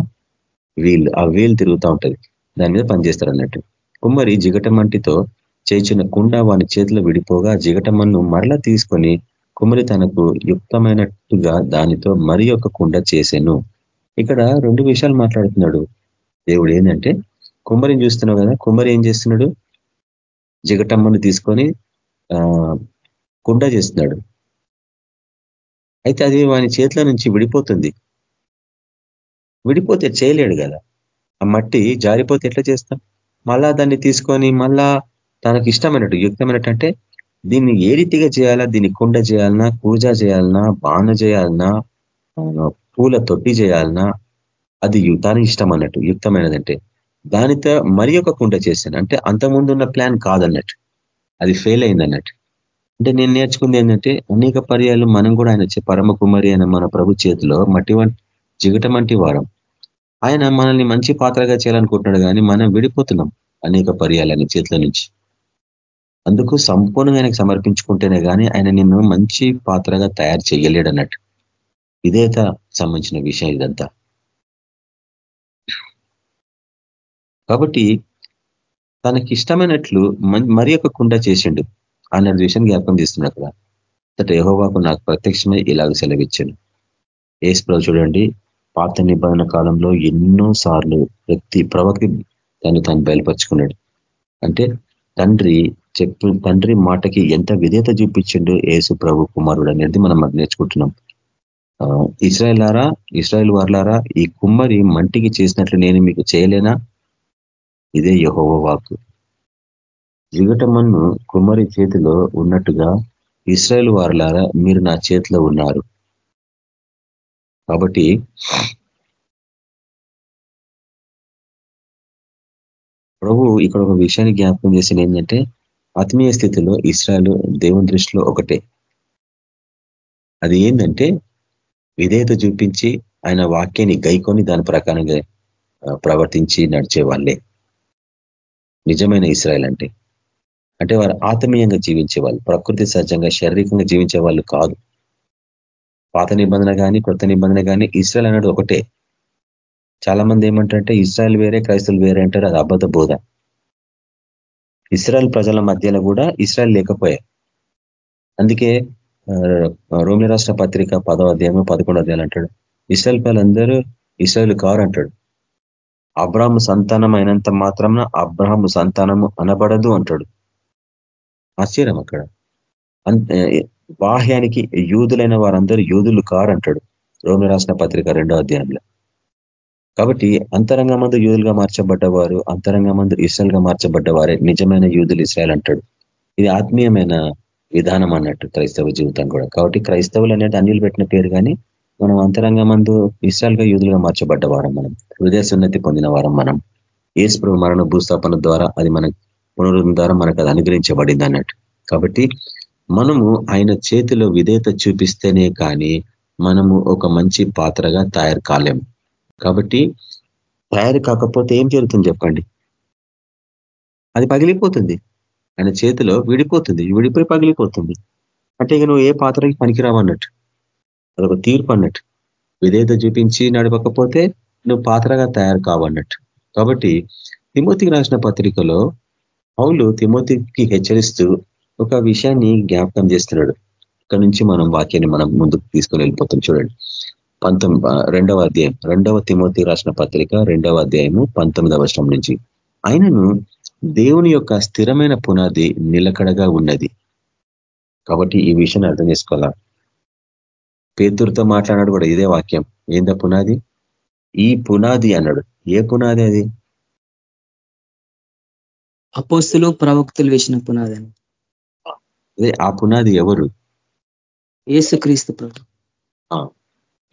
వీల్. ఆ వీల్ తిరుగుతూ ఉంటుంది. దాని మీద పనిచేస్తారు అన్నట్టు. కుమ్మరి జిగటమంటితో చేచిన కుండ వాని చేతిలో విడిపోగా జిగటమన్ను మరలా తీసుకొని కుమ్మరి తనకు యుక్తమైనట్టుగా దానితో మరి ఒక కుండ చేశాను ఇక్కడ రెండు విషయాలు మాట్లాడుతున్నాడు. దేవుడు ఏంటంటే కుమ్మరిని చూస్తున్నావు కదా? కుమ్మరి ఏం చేస్తున్నాడు? జిగటమ్మను తీసుకొని కుండ చేస్తున్నాడు. అయితే అది వాని చేతిలో నుంచి విడిపోతుంది. విడిపోతే చేయలేడు కదా. ఆ మట్టి జారిపోతే ఎట్లా చేస్తాం? మళ్ళా దాన్ని తీసుకొని మళ్ళా తనకి ఇష్టమైనట్టు యుక్తమైనట్టు అంటే దీన్ని ఏ రీతిగా చేయాలా? దీన్ని కుండ చేయాలన్నా పూజ చేయాలన్నా బాణ చేయాలన్నా పూల తొట్టి చేయాలన్నా అది యుక్తానికి ఇష్టం అన్నట్టు యుక్తమైనదంటే. దానితో మరి ఒక కుండ చేశాను. అంటే అంతకుముందు ఉన్న ప్లాన్ కాదన్నట్టు. అది ఫెయిల్ అయింది అన్నట్టు అంటే నేను నేర్చుకుంది ఏంటంటే అనేక పర్యాలు మనం కూడా ఆయన పరమ కుమారి అయిన మన ప్రభు చేతిలో మట్టి జిగటం వంటి వారం. ఆయన మనల్ని మంచి పాత్రగా చేయాలనుకుంటున్నాడు కానీ మనం విడిపోతున్నాం అనేక పర్యాలని చేతుల నుంచి. అందుకు సంపూర్ణంగా ఆయనకు సమర్పించుకుంటేనే కానీ ఆయన నిన్ను మంచి పాత్రగా తయారు చేయలేడు అన్నట్టు ఇదేత సంబంధించిన విషయం ఇదంతా. కాబట్టి తనకి ఇష్టమైనట్లు మరి ఒక కుండ చేసిండు. అన్న విషయం జ్ఞాపకం చేస్తున్నాడు అక్కడ అంతట యహోవాకు నాకు ప్రత్యక్షమై ఇలాగ సెలవిచ్చాను. ఏసు చూడండి పాత నిబంధన కాలంలో ఎన్నో సార్లు ప్రతి ప్రవక్తి తను తను బయలుపరుచుకున్నాడు. అంటే తండ్రి చెప్పు తండ్రి మాటకి ఎంత విధేత చూపించిండు ఏసు ప్రభు కుమారుడు అనేది మనం నేర్చుకుంటున్నాం. ఇస్రాయలారా ఇస్రాయల్ వార్లారా ఈ కుమ్మరి మంటికి చేసినట్లు నేను మీకు చేయలేనా? ఇదే యహోవ వాక్కు. జిగటమన్ను కుమ్మరి చేతిలో ఉన్నట్టుగా ఇస్రాయల్ వారులారా మీరు నా చేతిలో ఉన్నారు. కాబట్టి ప్రభు ఇక్కడ ఒక విషయాన్ని జ్ఞాపకం చేసింది ఏంటంటే ఆత్మీయ స్థితిలో ఇస్రాయల్ దేవుని దృష్టిలో ఒకటే. అది ఏంటంటే విధేయత చూపించి ఆయన వాక్యాన్ని గైకొని దాని ప్రకారంగా ప్రవర్తించి నడిచే వాళ్ళే నిజమైన ఇస్రాయల్ అంటే. అంటే వారు ఆత్మీయంగా జీవించే వాళ్ళు ప్రకృతి సహజంగా శారీరకంగా జీవించే వాళ్ళు కాదు. పాత నిబంధన కానీ కొత్త నిబంధన కానీ ఇస్రాయల్ అనేది ఒకటే. చాలా మంది ఏమంటారంటే ఇస్రాయల్ వేరే క్రైస్తవులు వేరే అంటారు అది అబద్ధ బోధ. ఇస్రాయల్ ప్రజల మధ్యలో కూడా ఇస్రాయల్ లేకపోయాయి అందుకే రోమి రాష్ట్ర పత్రిక పదవ అధ్యాయం పదకొండో అధ్యాయులు అంటాడు ఇస్రాయల్ పిల్లలందరూ ఇస్రాయల్ కారు అంటాడు. అబ్రాహ్ము సంతానం అయినంత మాత్రం అబ్రాహ్ము సంతానము అనబడదు అంటాడు. ఆశ్చర్యం అక్కడ. బాహ్యానికి యూదులైన వారందరూ యూదులు కారు అంటాడు రోమి రాసిన పత్రిక రెండో అధ్యాయంలో. కాబట్టి అంతరంగ మందు యూదులుగా మార్చబడ్డవారు అంతరంగ మందు ఇస్రాయల్గా మార్చబడ్డవారే నిజమైన యూదులు ఇస్రాయల్ అంటాడు. ఇది ఆత్మీయమైన విధానం అన్నట్టు క్రైస్తవ జీవితం కూడా. కాబట్టి క్రైస్తవులు అనేది అన్యులు పెట్టిన పేరు కానీ మనం అంతరంగ మందు ఇస్రాయల్గా యూదులుగా మార్చబడ్డ వారం మనం హృదయ సున్నతి పొందిన వారం మనం. ఏసు మరణ భూస్థాపన ద్వారా అది మన పునరుద్ధం ద్వారా మనకు అది అనుగ్రహించబడింది అన్నట్టు. కాబట్టి మనము ఆయన చేతిలో విధేయత చూపిస్తేనే కానీ మనము ఒక మంచి పాత్రగా తయారు కాలేము. కాబట్టి తయారు కాకపోతే ఏం జరుగుతుంది చెప్పండి? అది పగిలిపోతుంది. ఆయన చేతిలో విడిపోతుంది. విడిపోయి పగిలిపోతుంది. అంటే ఇక నువ్వు ఏ పాత్రకి పనికిరావు అన్నట్టు. అదొక తీర్పు అన్నట్టు. విధేయత చూపించి నడవకపోతే నువ్వు పాత్రగా తయారు కావన్నట్టు కాబట్టి తిమోతికి రాసిన పత్రికలో పౌలు తిమోతికి హెచ్చరిస్తూ ఒక విషయాన్ని జ్ఞాపకం చేస్తున్నాడు. ఇక్కడ నుంచి మనం వాక్యాన్ని మనం ముందుకు తీసుకొని వెళ్ళిపోతాం. చూడండి. పంతొమ్మిది రెండవ అధ్యాయం. రెండవ తిమోతి రాసిన పత్రిక రెండవ అధ్యాయము పంతొమ్మిదవ వర్షం నుంచి. ఆయనను దేవుని యొక్క స్థిరమైన పునాది నిలకడగా ఉన్నది. కాబట్టి ఈ విషయాన్ని అర్థం చేసుకోవాలా? పేతురుతో మాట్లాడాడు కూడా ఇదే వాక్యం. ఏంద పునాది? ఈ పునాది అన్నాడు. ఏ పునాది అది? అపోస్తులు ప్రవక్తులు వేసిన పునాది అదే ఆ పునాది ఎవరు? ఏసుక్రీస్తు ప్రభు.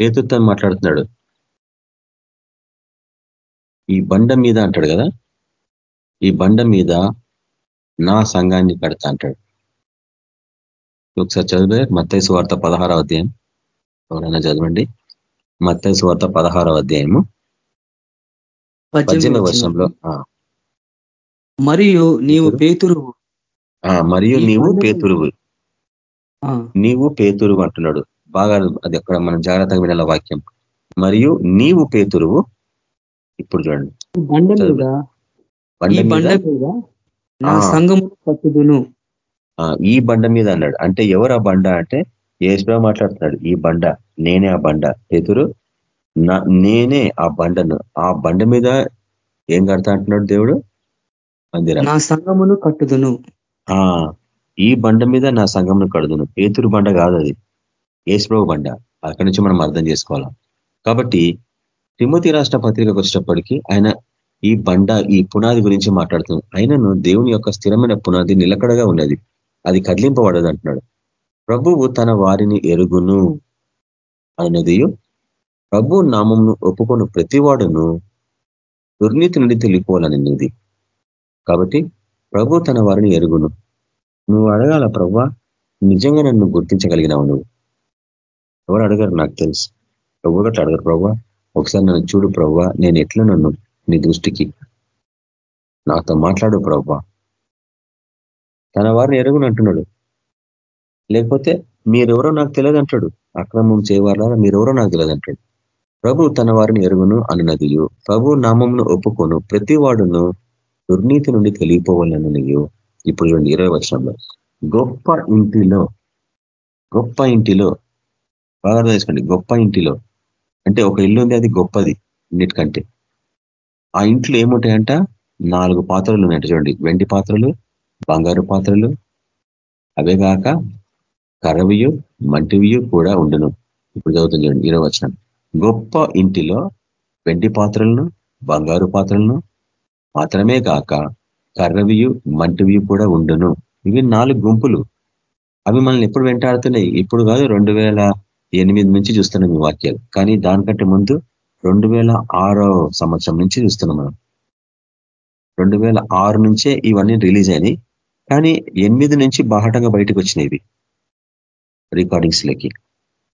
పేతుతో మాట్లాడుతున్నాడు. ఈ బండ మీద అంటాడు కదా? ఈ బండ మీద నా సంఘాన్ని కడతా అంటాడు. ఒకసారి చదివే మత్తైసు వార్త పదహారవ అధ్యాయం. ఎవరైనా చదవండి. మత్తైసు వార్త పదహారవ అధ్యాయము. పద్దెనిమిది వర్షంలో మరియు నీవు పేతురువు మరియు నీవు పేతురువు నీవు పేతురువు అంటున్నాడు. బాగా అది అక్కడ మనం జాగ్రత్తగా వినాల వాక్యం. మరియు నీవు పేతురువు ఇప్పుడు చూడండి. ఈ బండ మీద అన్నాడు. అంటే ఎవరు ఆ బండ? అంటే ఏసుప్రభు మాట్లాడుతున్నాడు ఈ బండ నేనే ఆ బండ. పేతురు నేనే ఆ బండను ఆ బండ మీద ఏం కడతా అంటున్నాడు దేవుడు? మందిరం. నా సంఘమును కట్టుదును. ఈ బండ మీద నా సంఘమును కడుదును. పేతురు బండ కాదు అది. ఏసుప్రభు బండ. అక్కడి నుంచి మనం అర్థం చేసుకోవాలా. కాబట్టి తిమ్మతి రాష్ట్ర పత్రికకు వచ్చేటప్పటికీ ఆయన ఈ బండ ఈ పునాది గురించి మాట్లాడుతున్నాం ఆయనను దేవుని యొక్క స్థిరమైన పునాది నిలకడగా ఉన్నది అది కదిలింపబడదు అంటున్నాడు. ప్రభువు తన వారిని ఎరుగును అన్నది ప్రభు నామంను ఒప్పుకొని ప్రతివాడును దుర్నీతి నుండి తెలిపోవాలనేది కాబట్టి ప్రభు తన వారిని ఎరుగును. నువ్వు అడగాల ప్రవ్వా నిజంగా నన్ను గుర్తించగలిగినావు నువ్వు. ఎవరు అడగారు నాకు తెలుసు. ప్రభు గట్లా అడగారు ప్రవ్వా. ఒకసారి నన్ను చూడు ప్రవ్వా నేను ఎట్లా నన్ను నీ దృష్టికి నాతో మాట్లాడు ప్రవ్వా. తన వారిని ఎరుగును అంటున్నాడు. లేకపోతే మీరెవరో నాకు తెలియదు అంటాడు అక్రమం చేయవారా మీరెవరో నాకు తెలియదు అంటాడు ప్రభు తన వారిని ఎరుగును అన్నదియు. ప్రభు నామంను ఒప్పుకోను. ప్రతి వాడును దుర్నీతి నుండి తెలియపోవాలన్నదియు ఇప్పుడు చూడండి ఇరవై వర్షంలో గొప్ప ఇంటిలో గొప్ప ఇంటిలో బాగా తెలుసుకోండి గొప్ప ఇంటిలో. అంటే ఒక ఇల్లు ఉంది అది గొప్పది ఇన్నిటికంటే ఆ ఇంట్లో ఏముంటాయంట? నాలుగు పాత్రలు ఉన్నాయంట చూడండి. వెండి పాత్రలు బంగారు పాత్రలు అవే కాక కరవియు మంటివియు కూడా ఉండును. ఇప్పుడు చదువుతుంది చూడండి ఇరవై వచ్చిన గొప్ప ఇంటిలో వెండి పాత్రలను బంగారు పాత్రలను మాత్రమే కాక కర్రవియు మంటివియు కూడా ఉండును. ఇవి నాలుగు గుంపులు. అవి మనల్ని ఎప్పుడు వెంటాడుతున్నాయి? ఇప్పుడు కాదు రెండు ఎనిమిది నుంచి చూస్తున్నాం ఈ వాక్యాలు. కానీ దానికంటే ముందు రెండు సంవత్సరం నుంచి చూస్తున్నాం మనం. రెండు నుంచే ఇవన్నీ రిలీజ్ అయినాయి. కానీ ఎనిమిది నుంచి బాహటంగా బయటకు వచ్చినాయి రికార్డింగ్స్ లకి.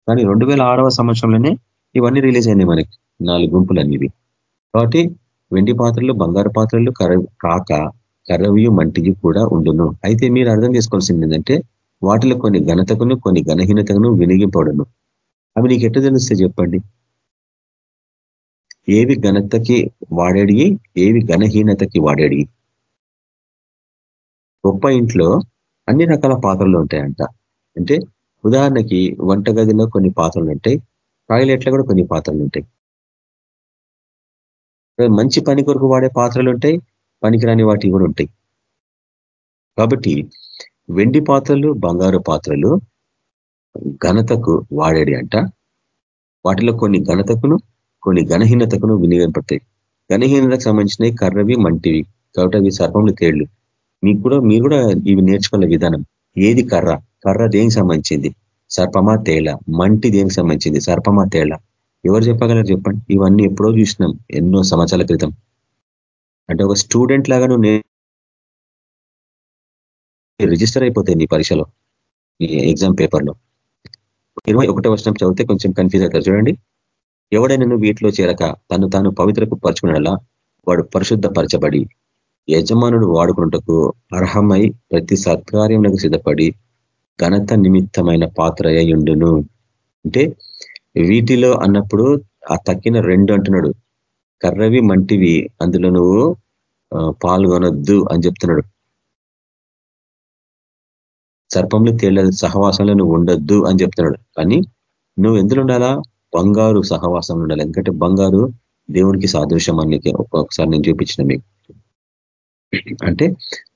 కానీ రెండు వేల ఆరవ సంవత్సరంలోనే ఇవన్నీ రిలీజ్ అయినాయి మనకి. నాలుగు గుంపులు అనేవి కాబట్టి వెండి పాత్రలు బంగారు పాత్రలు కర కాక కర్రవియు మంటివి కూడా ఉండును. అయితే మీరు అర్థం చేసుకోవాల్సింది ఏంటంటే వాటిలో కొన్ని ఘనతకును కొన్ని ఘనహీనతను వినిగింపడను అవి నీకు ఎట్ట తెలిస్తే చెప్పండి? ఏవి ఘనతకి వాడేడిగి ఏవి ఘనహీనతకి వాడేడి గొప్ప ఇంట్లో అన్ని రకాల పాత్రలు ఉంటాయంట. అంటే ఉదాహరణకి వంటగదిలో కొన్ని పాత్రలు ఉంటాయి టాయిలెట్లో కూడా కొన్ని పాత్రలు ఉంటాయి. మంచి పని కొరకు వాడే పాత్రలు ఉంటాయి పనికిరాని వాటివి కూడా ఉంటాయి. కాబట్టి వెండి పాత్రలు బంగారు పాత్రలు ఘనతకు వాడేది అంట. వాటిలో కొన్ని ఘనతకును కొన్ని ఘనహీనతకును వినియోగపడతాయి. ఘనహీనతకు సంబంధించినవి కర్రవి మంటివి. కాబట్టి అవి సర్పములు తేళ్ళు. మీకు కూడా మీరు కూడా ఇవి నేర్చుకునే విధానం. ఏది కర్ర? కర్ర దేనికి సంబంధించింది. సర్పమా తేళ మంటి దేనికి సంబంధించింది? సర్పమా తేళ ఎవరు చెప్పగలరు చెప్పండి? ఇవన్నీ ఎప్పుడో చూసినాం ఎన్నో సంవత్సరాల క్రితం. అంటే ఒక స్టూడెంట్ లాగా నువ్వు రిజిస్టర్ అయిపోతాయి నీ పరీక్షలో నీ ఎగ్జామ్ పేపర్లో. ఇరవై ఒకటో వర్షం చదివితే కొంచెం కన్ఫ్యూజ్ అవుతారు. చూడండి. ఎవడైనా నువ్వు వీటిలో చేరక తను తాను పవిత్రకు పరుచుకునేలా వాడు పరిశుద్ధపరచబడి యజమానుడు వాడుకున్నటకు అర్హమై ప్రతి సత్కార్యంలో సిద్ధపడి ఘనత నిమిత్తమైన పాత్ర అయ్యుండును అంటే వీటిలో అన్నప్పుడు ఆ తక్కిన రెండు అంటున్నాడు. కర్రవి మంటివి అందులో నువ్వు పాల్గొనొద్దు అని చెప్తున్నాడు. సర్పంలో తేళ్ళ సహవాసంలో నువ్వు ఉండొద్దు అని చెప్తున్నాడు. కానీ నువ్వు ఎందులో ఉండాలా? బంగారు సహవాసంలో ఉండాలి. ఎందుకంటే బంగారు దేవునికి సాదృశ్యం అని ఒక్కొక్కసారి నేను చూపించిన మీకు. అంటే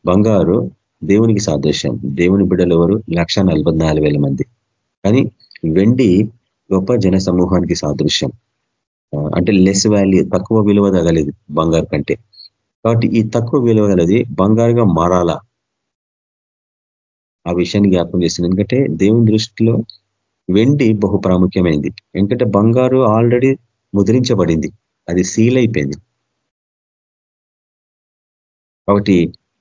బంగారు దేవునికి సాదృశ్యం. దేవుని బిడ్డలు ఎవరు? లక్ష మంది. కానీ వెండి గొప్ప జన సమూహానికి సాదృశ్యం అంటే లెస్ వాల్యూ తక్కువ విలువ తగలేదు బంగారు కంటే. కాబట్టి ఈ తక్కువ విలువ గలది బంగారుగా మారాలా? ఆ విషయాన్ని జ్ఞాపకం చేసింది ఎందుకంటే దేవుని దృష్టిలో వెండి బహు ప్రాముఖ్యమైంది. ఎందుకంటే బంగారు ఆల్రెడీ ముద్రించబడింది. అది సీల్ అయిపోయింది. కాబట్టి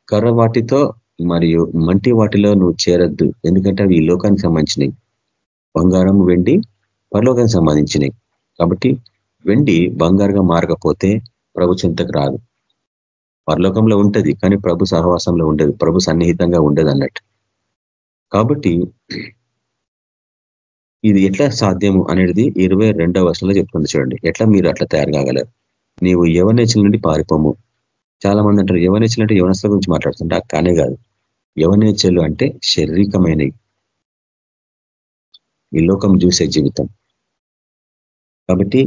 కర్ర వాటితో మరియు మంటి వాటిలో నువ్వు చేరద్దు. ఎందుకంటే అవి ఈ లోకానికి సంబంధించినవి బంగారం వెండి పరలోకానికి సంబంధించినవి కాబట్టి వెండి బంగారుగా మారకపోతే ప్రభు చింతకు రాదు. పరలోకంలో ఉంటుంది కానీ ప్రభు సహవాసంలో ఉండదు. ప్రభు సన్నిహితంగా ఉండదు అన్నట్టు. కాబట్టి ఇది ఎట్లా సాధ్యము అనేది ఇరవై రెండవ వర్షంలో చెప్తుంది చూడండి. ఎట్లా మీరు అట్లా తయారు కాగలరు నీవు యవనేచల నుండి పారిపోము. చాలా మంది అంటారు యవనేచలు అంటే యవనస్తుల గురించి మాట్లాడుతుంటే కానే కాదు. యవనేచలు అంటే శారీరకమైనవి. ఈ లోకం చూసే జీవితం. కాబట్టి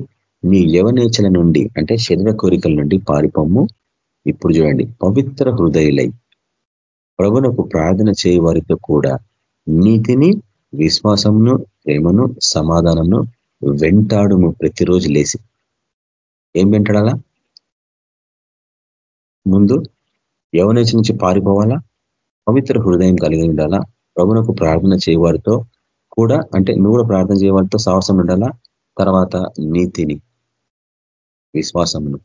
మీ యవనేచల నుండి అంటే శరీర కోరికల నుండి పారిపోము. ఇప్పుడు చూడండి పవిత్ర హృదయులై ప్రభునకు ప్రార్థన చేయవారితో కూడా నీతిని విశ్వాసమును ప్రేమను సమాధానమును వెంటాడుము ప్రతిరోజు లేసి ఏం వెంటాడాలా? ముందు యవనేచ నుంచి పారిపోవాలా? పవిత్ర హృదయం కలిగి ఉండాలా? ప్రభునకు ప్రార్థన చేయవారితో కూడా అంటే నువ్వు కూడా ప్రార్థన చేయవారితో సాహసం ఉండాలా? తర్వాత నీతిని విశ్వాసమును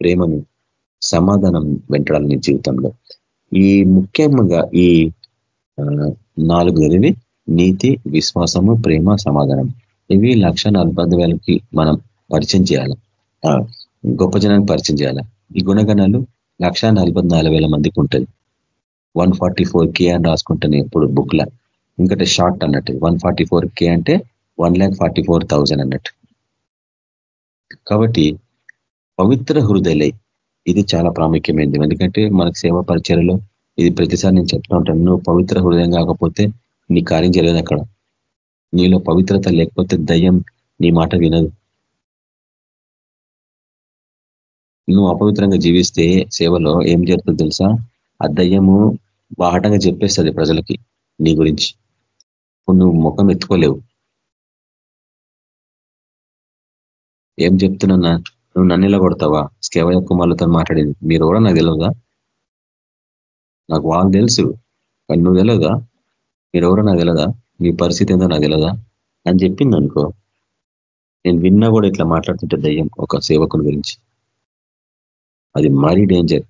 ప్రేమను సమాధానం వెంటాలి నీ జీవితంలో. ఈ ముఖ్యంగా ఈ నాలుగు గదివి నీతి విశ్వాసము ప్రేమ సమాధానం. ఇవి లక్ష వేలకి మనం పరిచయం చేయాలి. గొప్ప జనానికి పరిచయం చేయాలి. ఈ గుణగణాలు లక్ష మందికి ఉంటుంది వన్ ఫార్టీ ఫోర్ కే అని రాసుకుంటాను ఎప్పుడు బుక్ల ఇంకటి షార్ట్ అన్నట్టు వన్ ఫార్టీ ఫోర్ కే అంటే one lakh forty four thousand అన్నట్టు. కాబట్టి పవిత్ర హృదయలై ఇది చాలా ప్రాముఖ్యమైనది. ఎందుకంటే మనకు సేవా పరిచయలో ఇది ప్రతిసారి నేను చెప్తూ ఉంటాను నువ్వు పవిత్ర హృదయం కాకపోతే నీ కార్యం జరగదు అక్కడ. నీలో పవిత్రత లేకపోతే దయ్యం నీ మాట వినదు. నువ్వు అపవిత్రంగా జీవిస్తే సేవలో ఏం జరుగుతుందో తెలుసా? ఆ దయ్యము బాహటంగా చెప్పేస్తుంది ప్రజలకి నీ గురించి. నువ్వు ముఖం ఎత్తుకోలేవు. ఏం చెప్తున్నా నువ్వు నన్ను కొడతావా? స్కేవయ కుమార్లతో మాట్లాడింది. మీరు కూడా నాకు తెలియదా నాకు వాళ్ళు తెలుసు. కానీ నువ్వు తెలియదా మీరెవరో నాకు తెలియదా మీ పరిస్థితి ఏందో నాకు తెలియదా అని చెప్పింది అనుకో. నేను విన్నా కూడా ఇట్లా మాట్లాడుతుంటే దయ్యం ఒక సేవకుని గురించి. అది మరీ డేంజర్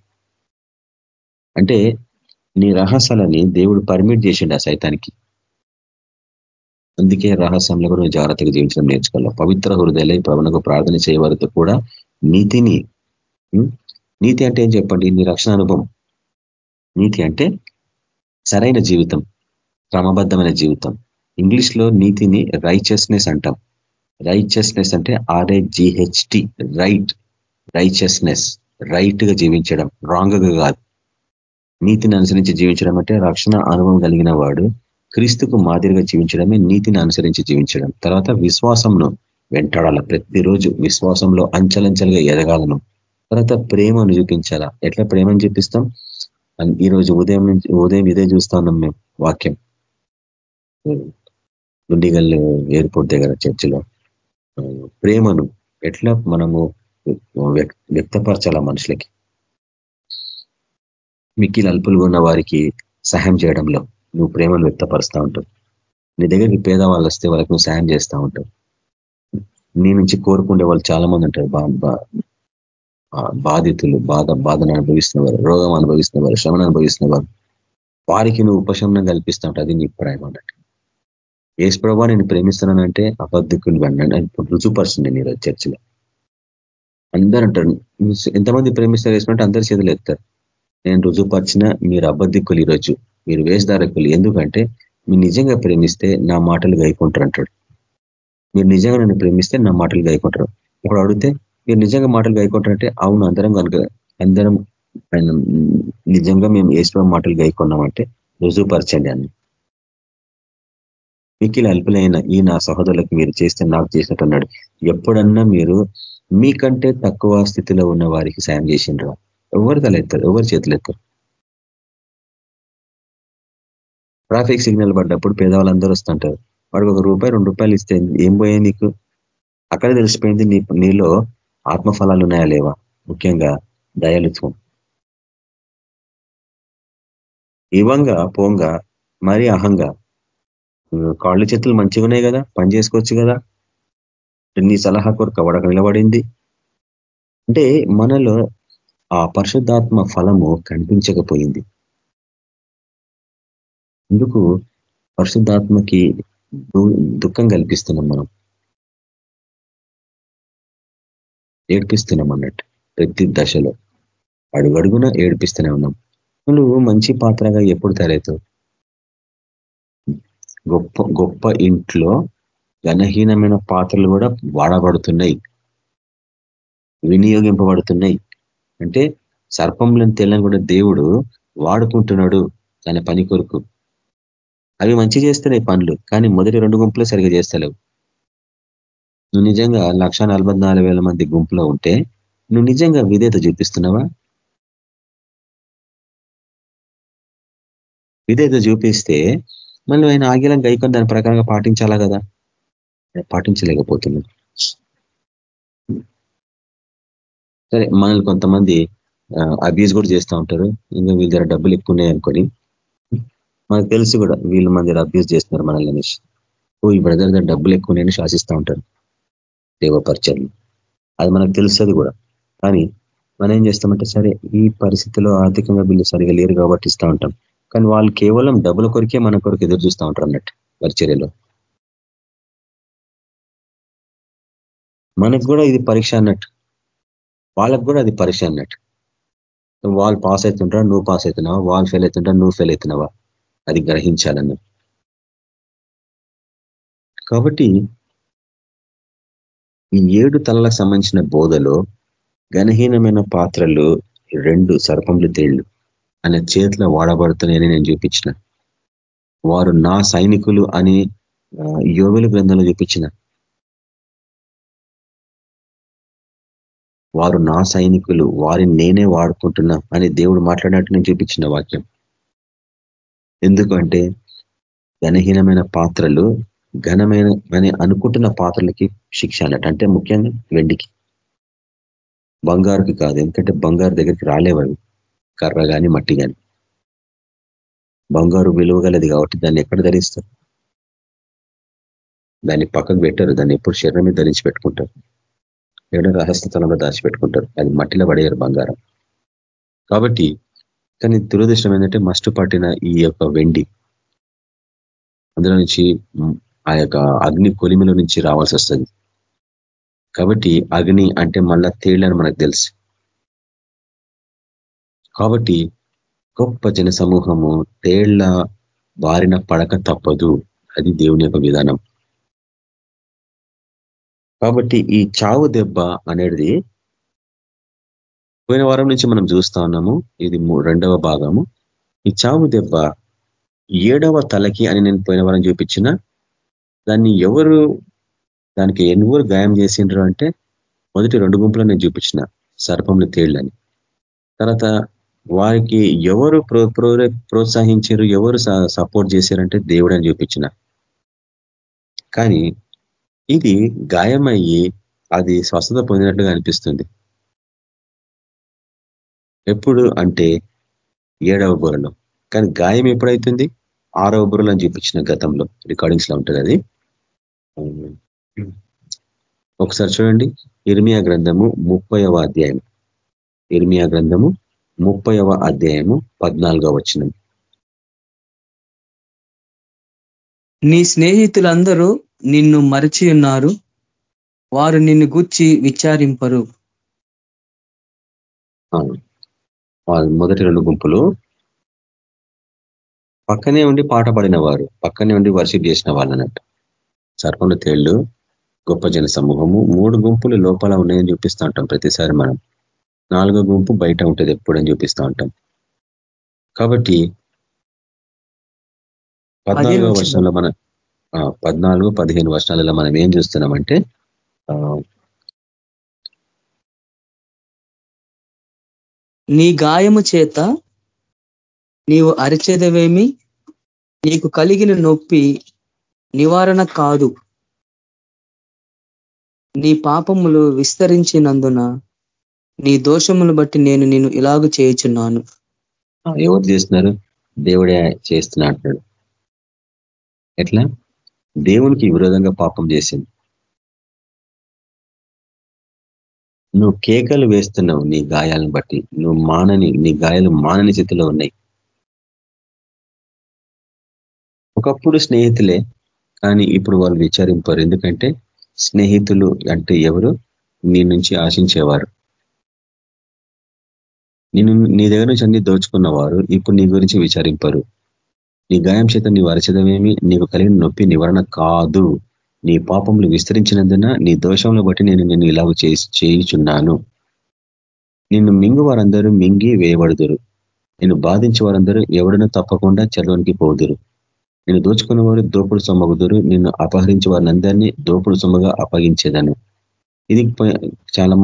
అంటే నీ రహస్యాలని దేవుడు పర్మిట్ చేసిండు ఆ సైతానికి. అందుకే రహస్యంలో కూడా జాగ్రత్తగా జీవించడం నేర్చుకోవాలి. పవిత్ర హృదయలై ప్రభునకు ప్రార్థన చేయవారితో కూడా నీతిని నీతి అంటే ఏం చెప్పండి? నీ రక్షణ అనుభవం. నీతి అంటే సరైన జీవితం క్రమబద్ధమైన జీవితం. ఇంగ్లీష్లో నీతిని రైచస్నెస్ అంటాం. రైచస్నెస్ అంటే ఆర్ఏజిహెచ్టి రైట్ రైచస్నెస్ రైట్గా జీవించడం రాంగ్గా కాదు. నీతిని అనుసరించి జీవించడం అంటే రక్షణ అనుభవం కలిగిన వాడు క్రీస్తుకు మాదిరిగా జీవించడమే నీతిని అనుసరించి జీవించడం. తర్వాత విశ్వాసంను వెంటాడాల. ప్రతిరోజు విశ్వాసంలో అంచలంచలుగా ఎదగాలను. తర్వాత ప్రేమను చూపించాలా. ఎట్లా ప్రేమను చూపిస్తాం? ఈ రోజు ఉదయం నుంచి ఉదయం ఇదే చూస్తా ఉన్నాం మేము వాక్యం. గుండిగల్ ఎయిర్పోర్ట్ దగ్గర చర్చిలో. ప్రేమను ఎట్లా మనము వ్యక్తపరచాల మనుషులకి? మిక్కిలు అల్పులుగా ఉన్న వారికి సహాయం చేయడంలో నువ్వు ప్రేమను వ్యక్తపరుస్తూ ఉంటావు. నీ దగ్గరికి పేదవాళ్ళు వస్తే వాళ్ళకి నువ్వు సాయం చేస్తూ ఉంటావు. నీ నుంచి కోరుకుండే వాళ్ళు చాలా మంది ఉంటారు బాధితులు బాధ బాధను అనుభవిస్తున్నవారు రోగం అనుభవిస్తున్నవారు శ్రమను అనుభవిస్తున్నవారు. వారికి నువ్వు ఉపశమనం కల్పిస్తూ ఉంటావు. అది నీ ప్రేమ అన్నట్టు. ఏసు ప్రభావ నేను ప్రేమిస్తున్నానంటే అబద్ధికులు వెండి రుచుపరుస్తుంది నేను చర్చిలో. అందరూ అంటారు. ఎంతమంది ప్రేమిస్తారు వేసుకుంటే అందరి చేతులు ఎత్తారు నేను రుజుపరిచిన మీరు అబద్ధికులు ఈరోజు. మీరు వేషధారకులు. ఎందుకంటే మీరు నిజంగా ప్రేమిస్తే నా మాటలు గైకుంటారు అంటాడు. మీరు నిజంగా నన్ను ప్రేమిస్తే నా మాటలు గైకుంటారు. ఇప్పుడు అడిగితే మీరు నిజంగా మాటలు గైకుంటారంటే అవును అందరం కనుక అందరం నిజంగా మేము ఏసుప్రభు మాటలు గైకున్నామంటే రుజువుపరచండి అని మిక్కిలి అల్పులైన ఈ నా సహోదరులకు మీరు చేస్తే నాకు చేసినట్టు అన్నాడు. ఎప్పుడన్నా మీరు మీకంటే తక్కువ స్థితిలో ఉన్న వారికి సాయం చేసిండ్రు ఎవరు తలెత్తారు ఎవరు చేతులు ఎత్తారు? ట్రాఫిక్ సిగ్నల్ పడ్డప్పుడు పేదవాళ్ళందరూ వస్తుంటారు. వాడికి ఒక రూపాయి రెండు రూపాయలు ఇస్తే ఏం పోయాయి నీకు? అక్కడే తెలిసిపోయింది నీ నీలో ఆత్మఫలాలు ఉన్నాయా లేవా? ముఖ్యంగా దయాలుత్వం ఇవంగా పోంగా మరీ అహంగా. కాళ్ళు చేతులు మంచిగా ఉన్నాయి కదా? పని చేసుకోవచ్చు కదా? నీ సలహా కొరకు వడక నిలబడింది. అంటే మనలో ఆ పరిశుద్ధాత్మ ఫలము కనిపించకపోయింది. ఎందుకు పరిశుద్ధాత్మకి దుఃఖం కల్పిస్తున్నాం మనం? ఏడ్పిస్తున్నాం అన్నట్టు ప్రతి దశలో. అడుగడుగున ఏడిపిస్తూనే ఉన్నాం. నువ్వు మంచి పాత్రగా ఎప్పుడు తయారవుతావు? గొప్ప గొప్ప ఇంట్లో ఘనహీనమైన పాత్రలు కూడా వాడబడుతున్నాయి. వినియోగింపబడుతున్నాయి. అంటే సర్పంలను తెల్లని కూడా దేవుడు వాడుకుంటున్నాడు తన పని కొరకు. అవి మంచి చేస్తున్నాయి పనులు కానీ మొదటి రెండు గుంపులు సరిగా చేస్తలేవు. నువ్వు నిజంగా లక్ష మంది గుంపులో ఉంటే నువ్వు నిజంగా విధేత చూపిస్తున్నావా? విధేత చూపిస్తే మళ్ళీ ఆయన ఆగిలం గైకొని దాని ప్రకారంగా పాటించాలా కదా? పాటించలేకపోతున్నాం సరే మనల్ని కొంతమంది అబ్యూజ్ కూడా చేస్తూ ఉంటారు. ఇంకా వీళ్ళ దగ్గర డబ్బులు ఎక్కువ అనుకొని. మనకు తెలుసు కూడా వీళ్ళు మన దగ్గర అబ్యూజ్ చేస్తున్నారు మనల్ని అనేసి. ఓ ఈ బ్రదర్ దగ్గర డబ్బులు ఎక్కువ శాసిస్తూ ఉంటారు. దేవపరిచర్లు అది మనకు తెలుస్తుంది కూడా. కానీ మనం ఏం చేస్తామంటే సరే ఈ పరిస్థితిలో ఆర్థికంగా వీళ్ళు సరిగా లేరు కాబట్టి ఇస్తూ ఉంటాం. కానీ వాళ్ళు కేవలం డబ్బుల కొరికే మన కొరకు ఎదురు చూస్తూ ఉంటారు అన్నట్టు పరిచర్యలో. మనకు కూడా ఇది పరీక్ష అన్నట్టు. వాళ్ళకు కూడా అది పరీక్ష అన్నట్టు. వాళ్ళు పాస్ అవుతుంటారా నువ్వు పాస్ అవుతున్నావా? వాళ్ళు ఫెయిల్ అవుతుంటారా నువ్వు ఫెయిల్ అవుతున్నావా? అది గ్రహించాలని కాబట్టి ఈ ఏడు తలలకు సంబంధించిన బోధలో ఘనహీనమైన పాత్రలు రెండు సర్పంలు తేళ్ళు అనే చేతిలో వాడబడుతున్నాయని నేను చూపించిన. వారు నా సైనికులు అని యోగుల గ్రంథంలో చూపించిన. వారు నా సైనికులు వారిని నేనే వాడుకుంటున్నా అని దేవుడు మాట్లాడినట్టు నేను చూపించిన వాక్యం. ఎందుకంటే ఘనహీనమైన పాత్రలు ఘనమైన అని అనుకుంటున్న పాత్రలకి శిక్ష అన్నట్టు అంటే ముఖ్యంగా వెండికి. బంగారుకి కాదు ఎందుకంటే బంగారు దగ్గరికి రాలేవవి కర్ర కానీ మట్టి కానీ బంగారు విలువగలది కాబట్టి దాన్ని ఎక్కడ ధరిస్తారు? దాన్ని పక్కకు పెట్టారు దాన్ని ఎప్పుడు శరీరం మీద ధరించి పెట్టుకుంటారు. ఏడో రహస్య స్థలంలో దాచిపెట్టుకుంటారు. అది మట్టిలో పడేయారు బంగారం. కాబట్టి కానీ దురదృష్టం ఏంటంటే మస్టు పట్టిన ఈ యొక్క వెండి. అందులో నుంచి ఆ యొక్క అగ్ని కొలిమిలో నుంచి రావాల్సి వస్తుంది. కాబట్టి అగ్ని అంటే మళ్ళా తేళ్ళని మనకు తెలుసు. కాబట్టి గొప్ప జన సమూహము తేళ్ళ బారిన పడక తప్పదు. అది దేవుని యొక్క విధానం. కాబట్టి ఈ చావు దెబ్బ అనేది పోయిన వారం నుంచి మనం చూస్తా ఉన్నాము. ఇది రెండవ భాగము. ఈ చావు దెబ్బ ఏడవ తలకి అని నేను పోయిన వారం చూపించిన. దాన్ని ఎవరు దానికి ఎన్నుగురు గాయం చేసిండ్రు అంటే మొదటి రెండు గుంపులు నేను చూపించిన. సర్పంలు తేళ్ళని తర్వాత వారికి ఎవరు ప్రోత్సహించారు ఎవరు సపోర్ట్ చేశారంటే దేవుడు అని చూపించిన. కానీ ఇది గాయమయ్యి అది స్వస్థత పొందినట్లుగా అనిపిస్తుంది. ఎప్పుడు అంటే ఏడవ బుర్రలో. కానీ గాయం ఎప్పుడైతుంది? ఆరవ బుర్రలో అని చూపించిన గతంలో. రికార్డింగ్స్లో ఉంటుంది అది. ఒకసారి చూడండి. ఇర్మియా గ్రంథము ముప్పైవ అధ్యాయం. ఇర్మియా గ్రంథము ముప్పైవ అధ్యాయము పద్నాలుగవ వచ్చినం నీ స్నేహితులందరూ నిన్ను మరచి ఉన్నారు. వారు నిన్ను గుచ్చి విచారింపరు. మొదటి రెండు గుంపులు పక్కనే ఉండి పాట పాడిన వారు పక్కనే ఉండి వర్షిప్ చేసిన వాళ్ళు అన్నట్టు సర్పంలో తేళ్ళు గొప్ప జన సమూహము మూడు గుంపులు లోపల ఉన్నాయని చూపిస్తూ ఉంటాం ప్రతిసారి మనం. నాలుగో గుంపు బయట ఉంటుంది ఎప్పుడని చూపిస్తూ ఉంటాం. కాబట్టి పద్నాలుగో వర్షంలో మన పద్నాలుగు పదిహేను వర్షాలలో మనం ఏం చూస్తున్నామంటే నీ గాయము చేత నీవు అరిచేదవేమి? నీకు కలిగిన నొప్పి నివారణ కాదు. నీ పాపములు విస్తరించినందున నీ దోషమును బట్టి నేను నేను ఇలాగ చేయుచున్నాను. ఎవరు చేస్తున్నారు? దేవుడే చేస్తున్నా అంటున్నాడు ఎట్లా? దేవునికి విరోధంగా పాపం చేసింది. నువ్వు కేకలు వేస్తున్నావు నీ గాయాలను బట్టి. నువ్వు మానని నీ గాయాలు మానని స్థితిలో ఉన్నాయి. ఒకప్పుడు స్నేహితులే కానీ ఇప్పుడు వాళ్ళు విచారింపారు. ఎందుకంటే స్నేహితులు అంటే ఎవరు? నీ నుంచి ఆశించేవారు. నేను నీ దగ్గర నుంచి అన్ని దోచుకున్నవారు. ఇప్పుడు నీ గురించి విచారింపరు. నీ గాయం చేత నీ వరచదమేమి నీకు కలిగిన నొప్పి నివారణ కాదు. నీ పాపములు విస్తరించినందున నీ దోషంలో బట్టి నేను నిన్ను ఇలాగ చేయుచున్నాను. నిన్ను మింగు వారందరూ మింగి వేయబడుదురు. నేను బాధించే వారందరూ ఎవడనూ తప్పకుండా చదవనికి పోదురు. నేను దోచుకున్న వారు దోపుడు సొమ్మగుదురు. నిన్ను అపహరించే వారిని దోపుడు సొమ్మగా అప్పగించేదాను. ఇది చాలా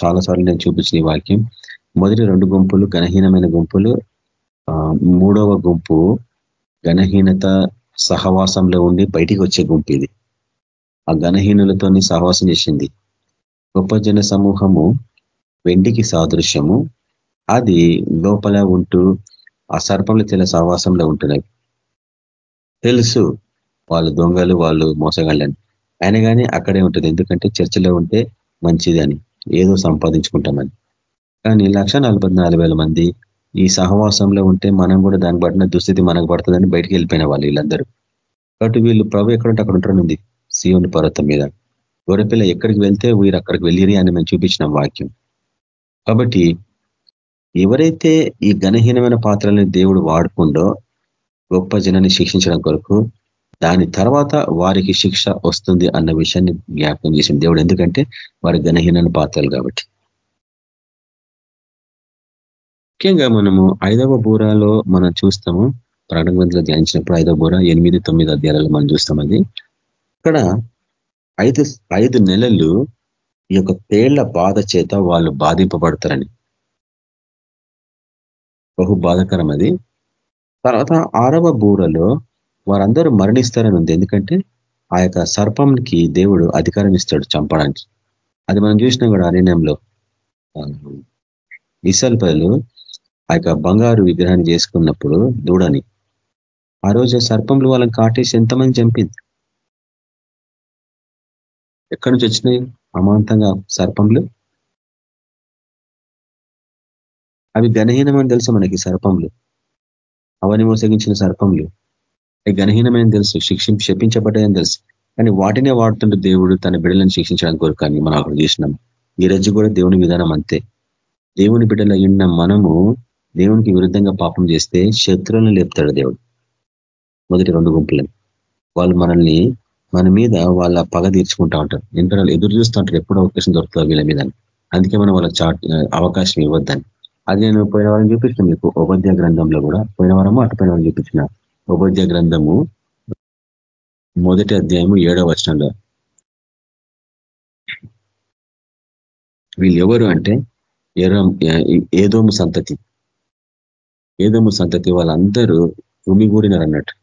చాలా సార్లు నేను చూపించిన వాక్యం. మొదటి రెండు గుంపులు ఘనహీనమైన గుంపులు మూడవ గుంపు ఘనహీనత సహవాసంలో ఉండి బయటికి వచ్చే గుంపు ఇది. ఆ ఘనహీనులతోని సహవాసం చేసింది. గొప్ప జన సమూహము వెండికి సాదృశ్యము. అది లోపల ఉంటూ ఆ సర్పంలో తెల సహవాసంలో ఉంటున్నాయి. తెలుసు వాళ్ళు దొంగలు వాళ్ళు మోసగాళ్ళని. అయినా కానీ అక్కడే ఉంటుంది. ఎందుకంటే చర్చలో ఉంటే మంచిది అని ఏదో సంపాదించుకుంటామని. కానీ లక్ష మంది ఈ సహవాసంలో ఉంటే మనం కూడా దాన్ని బట్టిన దుస్థితి మనకు పడుతుందని బయటికి వెళ్ళిపోయిన వాళ్ళు వీళ్ళందరూ. కాబట్టి వీళ్ళు ప్రభు ఎక్కడుంటే అక్కడ ఉంటారనుంది సీయోని పర్వతం మీద. గొర్రెపిల్ల ఎక్కడికి వెళ్తే వీరు అక్కడికి వెళ్ళిరి అని మేము చూపించినాం వాక్యం. కాబట్టి ఎవరైతే ఈ ఘనహీనమైన పాత్రల్ని దేవుడు వాడుకుండో గొప్ప జనాన్ని శిక్షించడం కొరకు దాని తర్వాత వారికి శిక్ష వస్తుంది అన్న విషయాన్ని జ్ఞాపకం చేసింది దేవుడు. ఎందుకంటే వారి ఘనహీనమైన పాత్రలు కాబట్టి. ముఖ్యంగా మనము ఐదవ బూరాలో మనం చూస్తాము. ప్రాణగ్రంథంలో ధ్యానించినప్పుడు ఐదవ బూర ఎనిమిది తొమ్మిది అధ్యాయాలలో మనం చూస్తాం అది ఇక్కడ ఐదు ఐదు నెలలు ఈ యొక్క పేళ్ళ బాధ చేత వాళ్ళు బాధింపబడతారని. బహు బాధకరం అది. తర్వాత ఆరవ బూరలో వారందరూ మరణిస్తారని ఉంది. ఎందుకంటే ఆ యొక్క సర్పంకి దేవుడు అధికారం ఇస్తాడు చంపడానికి. అది మనం చూసినాం కూడా అరణ్యంలో. ఇసల్పలు ఆ యొక్క బంగారు విగ్రహాన్ని చేసుకున్నప్పుడు దూడని. ఆ రోజు సర్పంలు వాళ్ళని కాటేసి ఎంతమంది చంపింది? ఎక్కడి నుంచి వచ్చినాయి అమాంతంగా సర్పంలు అవి గణహీనమని తెలుసు మనకి సర్పంలు అవని మోసగించిన సర్పంలు అవి గణహీనమైన తెలుసు శిక్షి శపించబడ్డాయని తెలుసు. కానీ వాటినే వాడుతుంటే దేవుడు తన బిడ్డలను శిక్షించడానికి కొరకు మనం అక్కడ చూసినాం. ఈ రోజు కూడా దేవుని విధానం అంతే. దేవుని బిడ్డల ఉన్న మనము దేవునికి విరుద్ధంగా పాపం చేస్తే శత్రువులను లేపుతాడు దేవుడు. మొదటి రెండు గుంపులని వాళ్ళు మనల్ని మన మీద వాళ్ళ పగ తీర్చుకుంటా ఉంటారు. ఎందుకంటే ఎదురు చూస్తూ ఉంటారు. ఎప్పుడు అవకాశం దొరుకుతుంది వీళ్ళ మీద అందుకే మనం వాళ్ళకి చాట్ అవకాశం ఇవ్వద్దని. అది నేను పోయిన వారం చూపించిన మీకు. ఉపాధ్యాయ గ్రంథంలో కూడా పోయిన వారము అటు పోయిన వారం చూపించిన ఉపాధ్యాయ గ్రంథము మొదటి అధ్యాయము ఏడవ వచనంలో. వీళ్ళు ఎవరు అంటే ఏదోము సంతతి. ఏదోము సంతతి వాళ్ళందరూ భూమిగూడినారు అన్నట్టు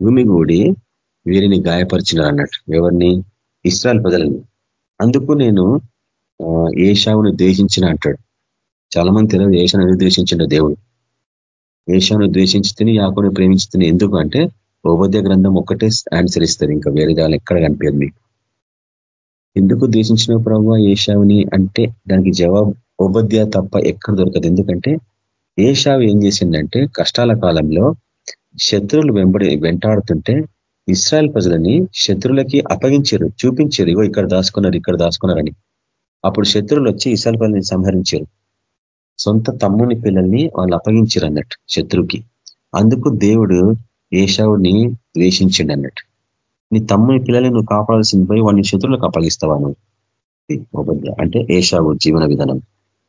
భూమిగూడి వీరిని గాయపరిచినారు అన్నట్టు ఎవరిని? ఇస్రాయల్ ప్రజలని. అందుకు నేను ఏషావును ద్వేషించిన అంటాడు. చాలా మంది తెలియదు ఏషాను ద్వేషించిన దేవుడు. ఏషాను ద్వేషించితేనే యాకును ప్రేమించితేనే ఎందుకు అంటే ఉపద్య గ్రంథం ఒక్కటే ఆన్సర్ ఇస్తుంది. ఇంకా వేరే దాని ఎక్కడ కనిపించదు మీకు. ఎందుకు ద్వేషించిన ప్రభు ఏషావుని అంటే దానికి జవాబు ఉపద్య తప్ప ఎక్కడ దొరకదు. ఎందుకంటే ఏషావు ఏం చేసిందంటే కష్టాల కాలంలో శత్రువులు వెంబడి వెంటాడుతుంటే ఇస్రాయల్ ప్రజలని శత్రులకి అప్పగించారు చూపించారు ఇగో ఇక్కడ దాచుకున్నారు ఇక్కడ దాచుకున్నారని. అప్పుడు శత్రువులు వచ్చి ఇస్రాయల్ ప్రజలని సంహరించారు. సొంత తమ్ముని పిల్లల్ని వాళ్ళు అప్పగించారు అన్నట్టు శత్రువుకి. అందుకు దేవుడు ఏషావుని ద్వేషించిండు అన్నట్టు. నీ తమ్ముని పిల్లల్ని నువ్వు కాపాడాల్సింది పోయి వాడిని శత్రువులకు అప్పగిస్తావా నువ్వు? అంటే ఏషావు జీవన విధానం.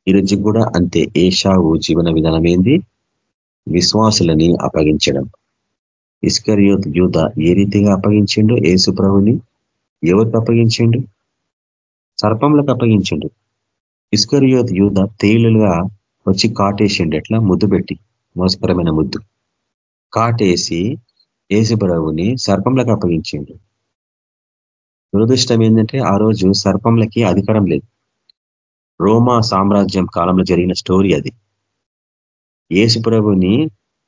ఈరోజు కూడా అంతే. ఏషావు జీవన విధానం ఏంది? విశ్వాసులని అప్పగించడం. ఇస్కరియోత్ యూత ఏ రీతిగా అప్పగించిండు? ఏసు ప్రభుని ఎవరికి అప్పగించిండు? సర్పంలకు అప్పగించిండు. ఇస్కరియోత్ యూత తేలుగా వచ్చి కాటేసిండు. ఎట్లా? ముద్దు పెట్టి. మోసకరమైన ముద్దు. కాటేసి ప్రభుని సర్పంలకు అప్పగించిండు. దురదృష్టం ఏంటంటే ఆ రోజు సర్పంలకి అధికారం లేదు. రోమా సామ్రాజ్యం కాలంలో జరిగిన స్టోరీ అది. ప్రభుని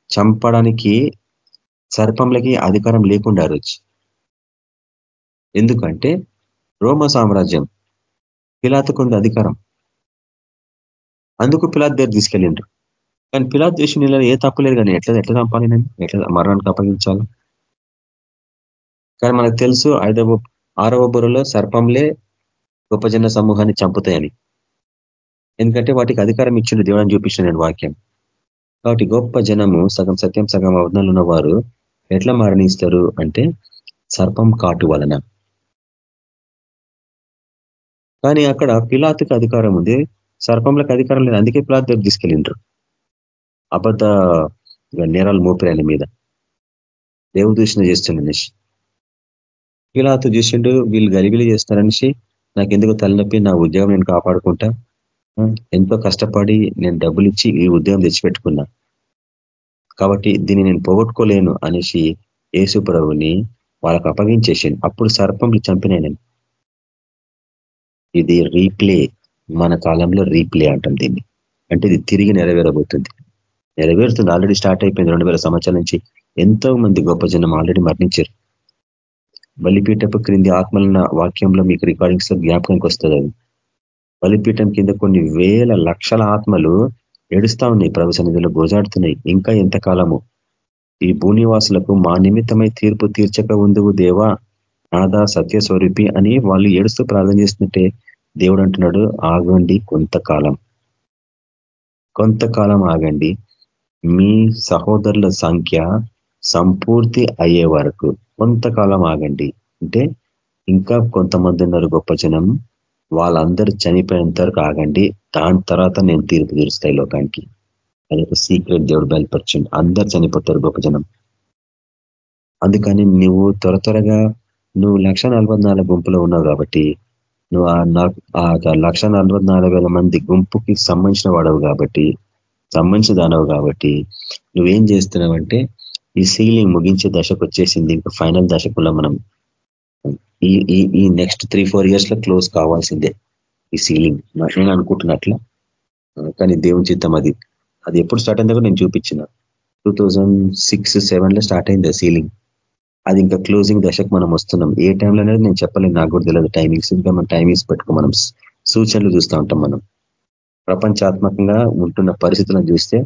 చంపడానికి సర్పంలకి అధికారం లేకుండా రోజు ఎందుకంటే రోమ సామ్రాజ్యం పిలాతుకుంది అధికారం. అందుకు పిలాత్ దగ్గర తీసుకెళ్ళిండ్రు. కానీ పిలాత్ దేశం ఏ తప్పులేదు కానీ ఎట్లా ఎట్లా చంపాలి నేను ఎట్లా మరణానికి అప్పగించాలి కానీ మనకు తెలుసు ఐదవ ఆరవ బుర్రలో సర్పంలే గొప్ప జన సమూహాన్ని చంపుతాయని. ఎందుకంటే వాటికి అధికారం ఇచ్చిండు దేవుడని చూపించిన నేను వాక్యం. కాబట్టి గొప్ప జనము సగం సత్యం సగం అవధాలు ఉన్నవారు ఎట్లా మరణిస్తారు అంటే సర్పం కాటు వలన. కానీ అక్కడ పిలాతుకి అధికారం ఉంది సర్పంలకు అధికారం లేదు అందుకే పిలాత్ దగ్గర తీసుకెళ్ళిండ్రు. అబద్ధ నేరాలు మోపిరాయన మీద. దేవదూషణ చేస్తుండనేసి పిలాతు చూసిండు వీళ్ళు గలిబిలి చేస్తారనేసి నాకు ఎందుకు తలనొప్పి నా ఉద్యోగం నేను కాపాడుకుంటా ఎంతో కష్టపడి నేను డబ్బులు ఇచ్చి ఈ ఉద్యోగం తెచ్చిపెట్టుకున్నా. కాబట్టి దీన్ని నేను పోగొట్టుకోలేను అనేసి యేసు ప్రభుని వాళ్ళకు అప్పగించేసింది అప్పుడు సర్పంలు చంపినాయి నేను. ఇది రీప్లే మన కాలంలో రీప్లే అంటాం దీన్ని. అంటే ఇది తిరిగి నెరవేరబోతుంది. నెరవేరుతుంది. ఆల్రెడీ స్టార్ట్ అయిపోయింది రెండు సంవత్సరాల నుంచి. ఎంతో మంది గొప్ప జనం ఆల్రెడీ మరణించారు. బలిపీఠపు క్రింది ఆత్మలన్న వాక్యంలో మీకు రికార్డింగ్స్లో జ్ఞాపకంకి వస్తుంది అది. బలిపీఠం కింద కొన్ని వేల లక్షల ఆత్మలు ఏడుస్తా ఉన్నాయి. ప్రభు సన్నిధిలో గోజాడుతున్నాయి. ఇంకా ఎంతకాలము? ఈ భూనివాసులకు మా నిమిత్తమై తీర్పు తీర్చక ఉందువు దేవా. నాదా సత్య స్వరూపి అని వాళ్ళు ఏడుస్తూ ప్రార్థన చేస్తుంటే దేవుడు అంటున్నాడు. ఆగండి కొంతకాలం. కొంతకాలం ఆగండి. మీ సహోదరుల సంఖ్య సంపూర్తి అయ్యే వరకు కొంతకాలం ఆగండి. అంటే ఇంకా కొంతమంది ఉన్నారు గొప్ప జనం. వాళ్ళందరూ చనిపోయేంత వరకు ఆగండి. దాని తర్వాత నేను తీర్పు తీరుస్తాయి లోకానికి. అదొక సీక్రెట్ దేవుడు బయలుపరచండి. అందరు చనిపోతారు గొప్ప జనం అందుకని నువ్వు త్వర త్వరగా నువ్వు లక్ష గుంపులో ఉన్నావు కాబట్టి నువ్వు ఆ లక్ష మంది గుంపుకి సంబంధించిన వాడవు కాబట్టి సంబంధించిన దానవు కాబట్టి నువ్వేం చేస్తున్నావంటే ఈ సీలింగ్ ముగించే దశకు వచ్చేసింది. ఇంకా ఫైనల్ దశకులో మనం ఈ ఈ ఈ నెక్స్ట్ త్రీ ఫోర్ ఇయర్స్లో క్లోజ్ కావాల్సిందే ఈ సీలింగ్ నేను అనుకుంటున్నట్ల. కానీ దేవుని చిత్తం అది. అది ఎప్పుడు స్టార్ట్ అయిందో నేను చూపించిన. టూ థౌజండ్ సిక్స్ సెవెన్లో స్టార్ట్ అయింది సీలింగ్ అది ఇంకా క్లోజింగ్ దశకు మనం వస్తున్నాం. ఏ టైంలో అనేది నేను చెప్పలేదు నాకు కూడా తెలియదు టైమింగ్స్ ఇంకా మనం టైమింగ్స్ పెట్టుకో మనం సూచనలు చూస్తూ ఉంటాం మనం. ప్రపంచాత్మకంగా ఉంటున్న పరిస్థితులను చూస్తే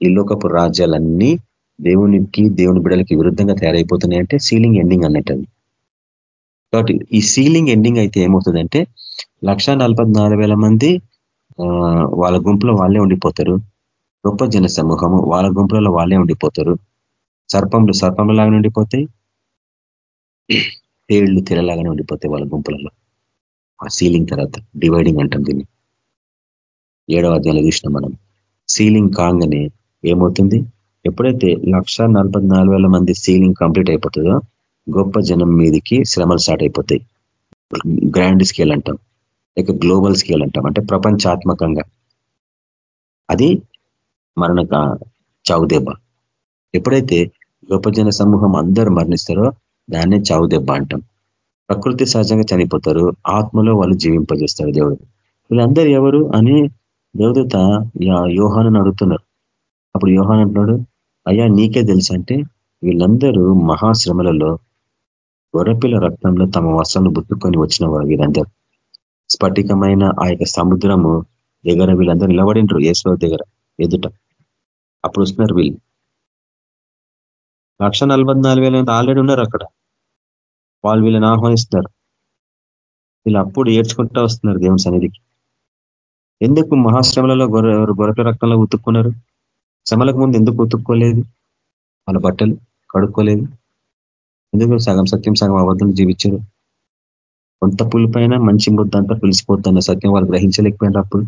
ఈ లోకపు రాజ్యాలన్నీ దేవునికి దేవుని బిడలకి విరుద్ధంగా తయారైపోతున్నాయి అంటే సీలింగ్ ఎండింగ్ అన్నట్టు కాబట్టి ఈ సీలింగ్ ఎండింగ్ అయితే ఏమవుతుందంటే లక్ష మంది వాళ్ళ గుంపులో వాళ్ళే ఉండిపోతారు. గొప్ప జన సమూహము వాళ్ళ గుంపులలో వాళ్ళే ఉండిపోతారు. సర్పంలు సర్పంలాగానే ఉండిపోతాయి. తేళ్ళు తెరలాగానే ఉండిపోతాయి వాళ్ళ గుంపులలో. ఆ సీలింగ్ తర్వాత డివైడింగ్ అంటాం దీన్ని. ఏడవ అధ్యాయంలో చూసినాం మనం. సీలింగ్ కాగానే ఏమవుతుంది? ఎప్పుడైతే లక్ష మంది సీలింగ్ కంప్లీట్ అయిపోతుందో గొప్ప జనం మీదకి శ్రమలు స్టార్ట్ అయిపోతాయి. గ్రాండ్ స్కేల్ అంటాం. లేక గ్లోబల్ స్కేల్ అంటాం. అంటే ప్రపంచాత్మకంగా. అది మరణ చావు దెబ్బ ఎప్పుడైతే గొప్ప జన సమూహం అందరూ మరణిస్తారో దాన్నే చావు దెబ్బ అంటాం. ప్రకృతి సహజంగా చనిపోతారు. ఆత్మలో వాళ్ళు జీవింపజేస్తారు దేవుడు. వీళ్ళందరూ ఎవరు అని దేవదూత యోహాను అడుగుతున్నారు. అప్పుడు యోహాన్ అంటున్నాడు అయ్యా నీకే తెలుసు అంటే వీళ్ళందరూ మహాశ్రమలలో గొర్రెపిల్ల రక్తంలో తమ వస్త్రాలను బుట్టుకొని వచ్చిన వారు వీరందరూ. స్ఫటికమైన ఆ యొక్క సముద్రము దగ్గర వీళ్ళందరూ నిలబడిండ్రు ఏసులో దగ్గర ఎదుట. అప్పుడు వస్తున్నారు వీళ్ళు. లక్ష ఆల్రెడీ ఉన్నారు అక్కడ. వాళ్ళు వీళ్ళని ఆహ్వానిస్తున్నారు. వీళ్ళు అప్పుడు ఏడ్చుకుంటా వస్తున్నారు దేవుని సన్నిధికి. ఎందుకు మహాశ్రమలలో గొర్రె గొర్రెల రక్తంలో ఉతుక్కున్నారు? శ్రమలకు ముందు ఎందుకు ఉతుక్కోలేదు? వాళ్ళ బట్టలు కడుక్కోలేదు? ఎందుకు సగం సత్యం సగం అబద్ధం జీవించారు? కొంత పులిపైన మంచి ముద్ద అంతా పిలిచిపోతున్న సత్యం? వాళ్ళు గ్రహించలేకపోయినారు అప్పుడు.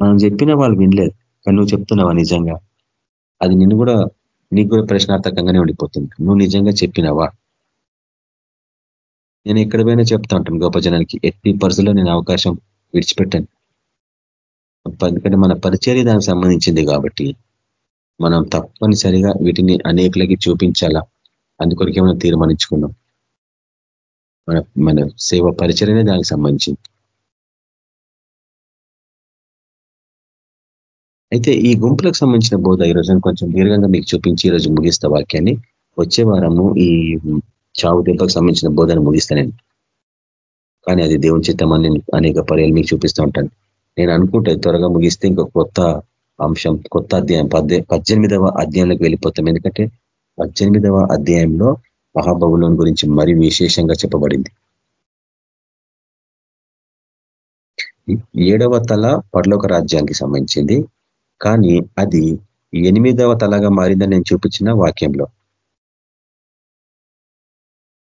మనం చెప్పినా వాళ్ళు వినలేదు. కానీ నువ్వు చెప్తున్నావా నిజంగా? అది నిన్ను కూడా నీకు కూడా ప్రశ్నార్థకంగానే ఉండిపోతుంది. నువ్వు నిజంగా చెప్పినావా? నేను ఎక్కడ పోయినా చెప్తా ఉంటాను గొప్ప జనానికి. ఎట్టి పరిస్థితుల్లో నేను అవకాశం విడిచిపెట్టాను. ఎందుకంటే మన పరిచర్య దానికి సంబంధించింది కాబట్టి మనం తప్పనిసరిగా వీటిని అనేకులకి చూపించాలా? అందుకొరకే మనం తీర్మానించుకున్నాం. మన మన సేవ పరిచయనే దానికి సంబంధించింది. అయితే ఈ గుంపులకు సంబంధించిన బోధ ఈరోజు కొంచెం దీర్ఘంగా మీకు చూపించి ఈరోజు ముగిస్తా వాక్యాన్ని. వచ్చే వారము ఈ చావు దెబ్బకు సంబంధించిన బోధన ముగిస్తా నేను. కానీ అది దేవుని చిత్తమని అనేక పర్యాలు మీకు చూపిస్తూ ఉంటాను. నేను అనుకుంటే త్వరగా ముగిస్తే ఇంకొక కొత్త అంశం కొత్త అధ్యాయం పద్దె పద్దెనిమిదవ అధ్యాయంలోకి వెళ్ళిపోతాం. ఎందుకంటే పద్దెనిమిదవ అధ్యాయంలో మహాబబులోన్ గురించి మరి విశేషంగా చెప్పబడింది. ఏడవ తల పర్లోక రాజ్యానికి సంబంధించింది. కానీ అది ఎనిమిదవ తలగా మారిందని నేను చూపించిన వాక్యంలో.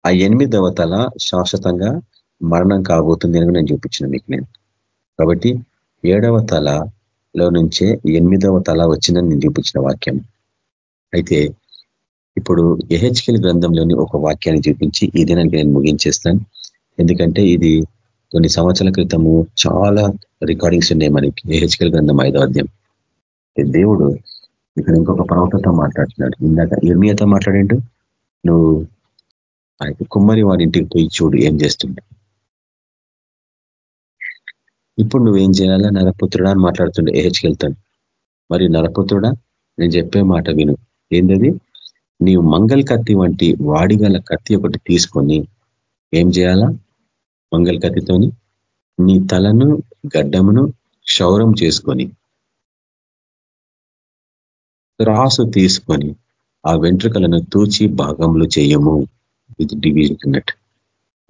ఆ ఎనిమిదవ తల శాశ్వతంగా మరణం కాబోతుంది అని నేను చూపించిన మీకు నేను. కాబట్టి ఏడవ తలలో నుంచే ఎనిమిదవ తల వచ్చిందని నేను చూపించిన వాక్యం. అయితే ఇప్పుడు ఎహెచ్కెల్ గ్రంథంలోని ఒక వాక్యాన్ని చూపించి ఈ దినానికి నేను ముగించేస్తాను. ఎందుకంటే ఇది కొన్ని సంవత్సరాల క్రితము చాలా రికార్డింగ్స్ ఉన్నాయి మనకి ఏహెచ్కెల్ గ్రంథం ఐదో అధ్యాయం. దేవుడు ఇక్కడ ఇంకొక ప్రవక్తతో మాట్లాడుతున్నాడు. ఇందాక ఇర్మియాతో మాట్లాడిండు. నువ్వు ఆ కుమ్మరి వాడి ఇంటికి పోయి చూడు ఏం చేస్తుండ. ఇప్పుడు నువ్వేం చేయాలా? నరపుత్రుడా అని మాట్లాడుతుండే ఏహెచ్కెళ్తాడు మరి నరపుత్రుడా నేను చెప్పే మాట విను. ఏంటది నీవు మంగళ కత్తి వంటి వాడిగల కత్తి ఒకటి తీసుకొని ఏం చేయాలా? మంగళ కత్తితోని నీ తలను గడ్డమును క్షౌరం చేసుకొని రాసు తీసుకొని ఆ వెంట్రుకలను తూచి భాగంలో చేయము. ఇది డివిజన్ అన్నట్టు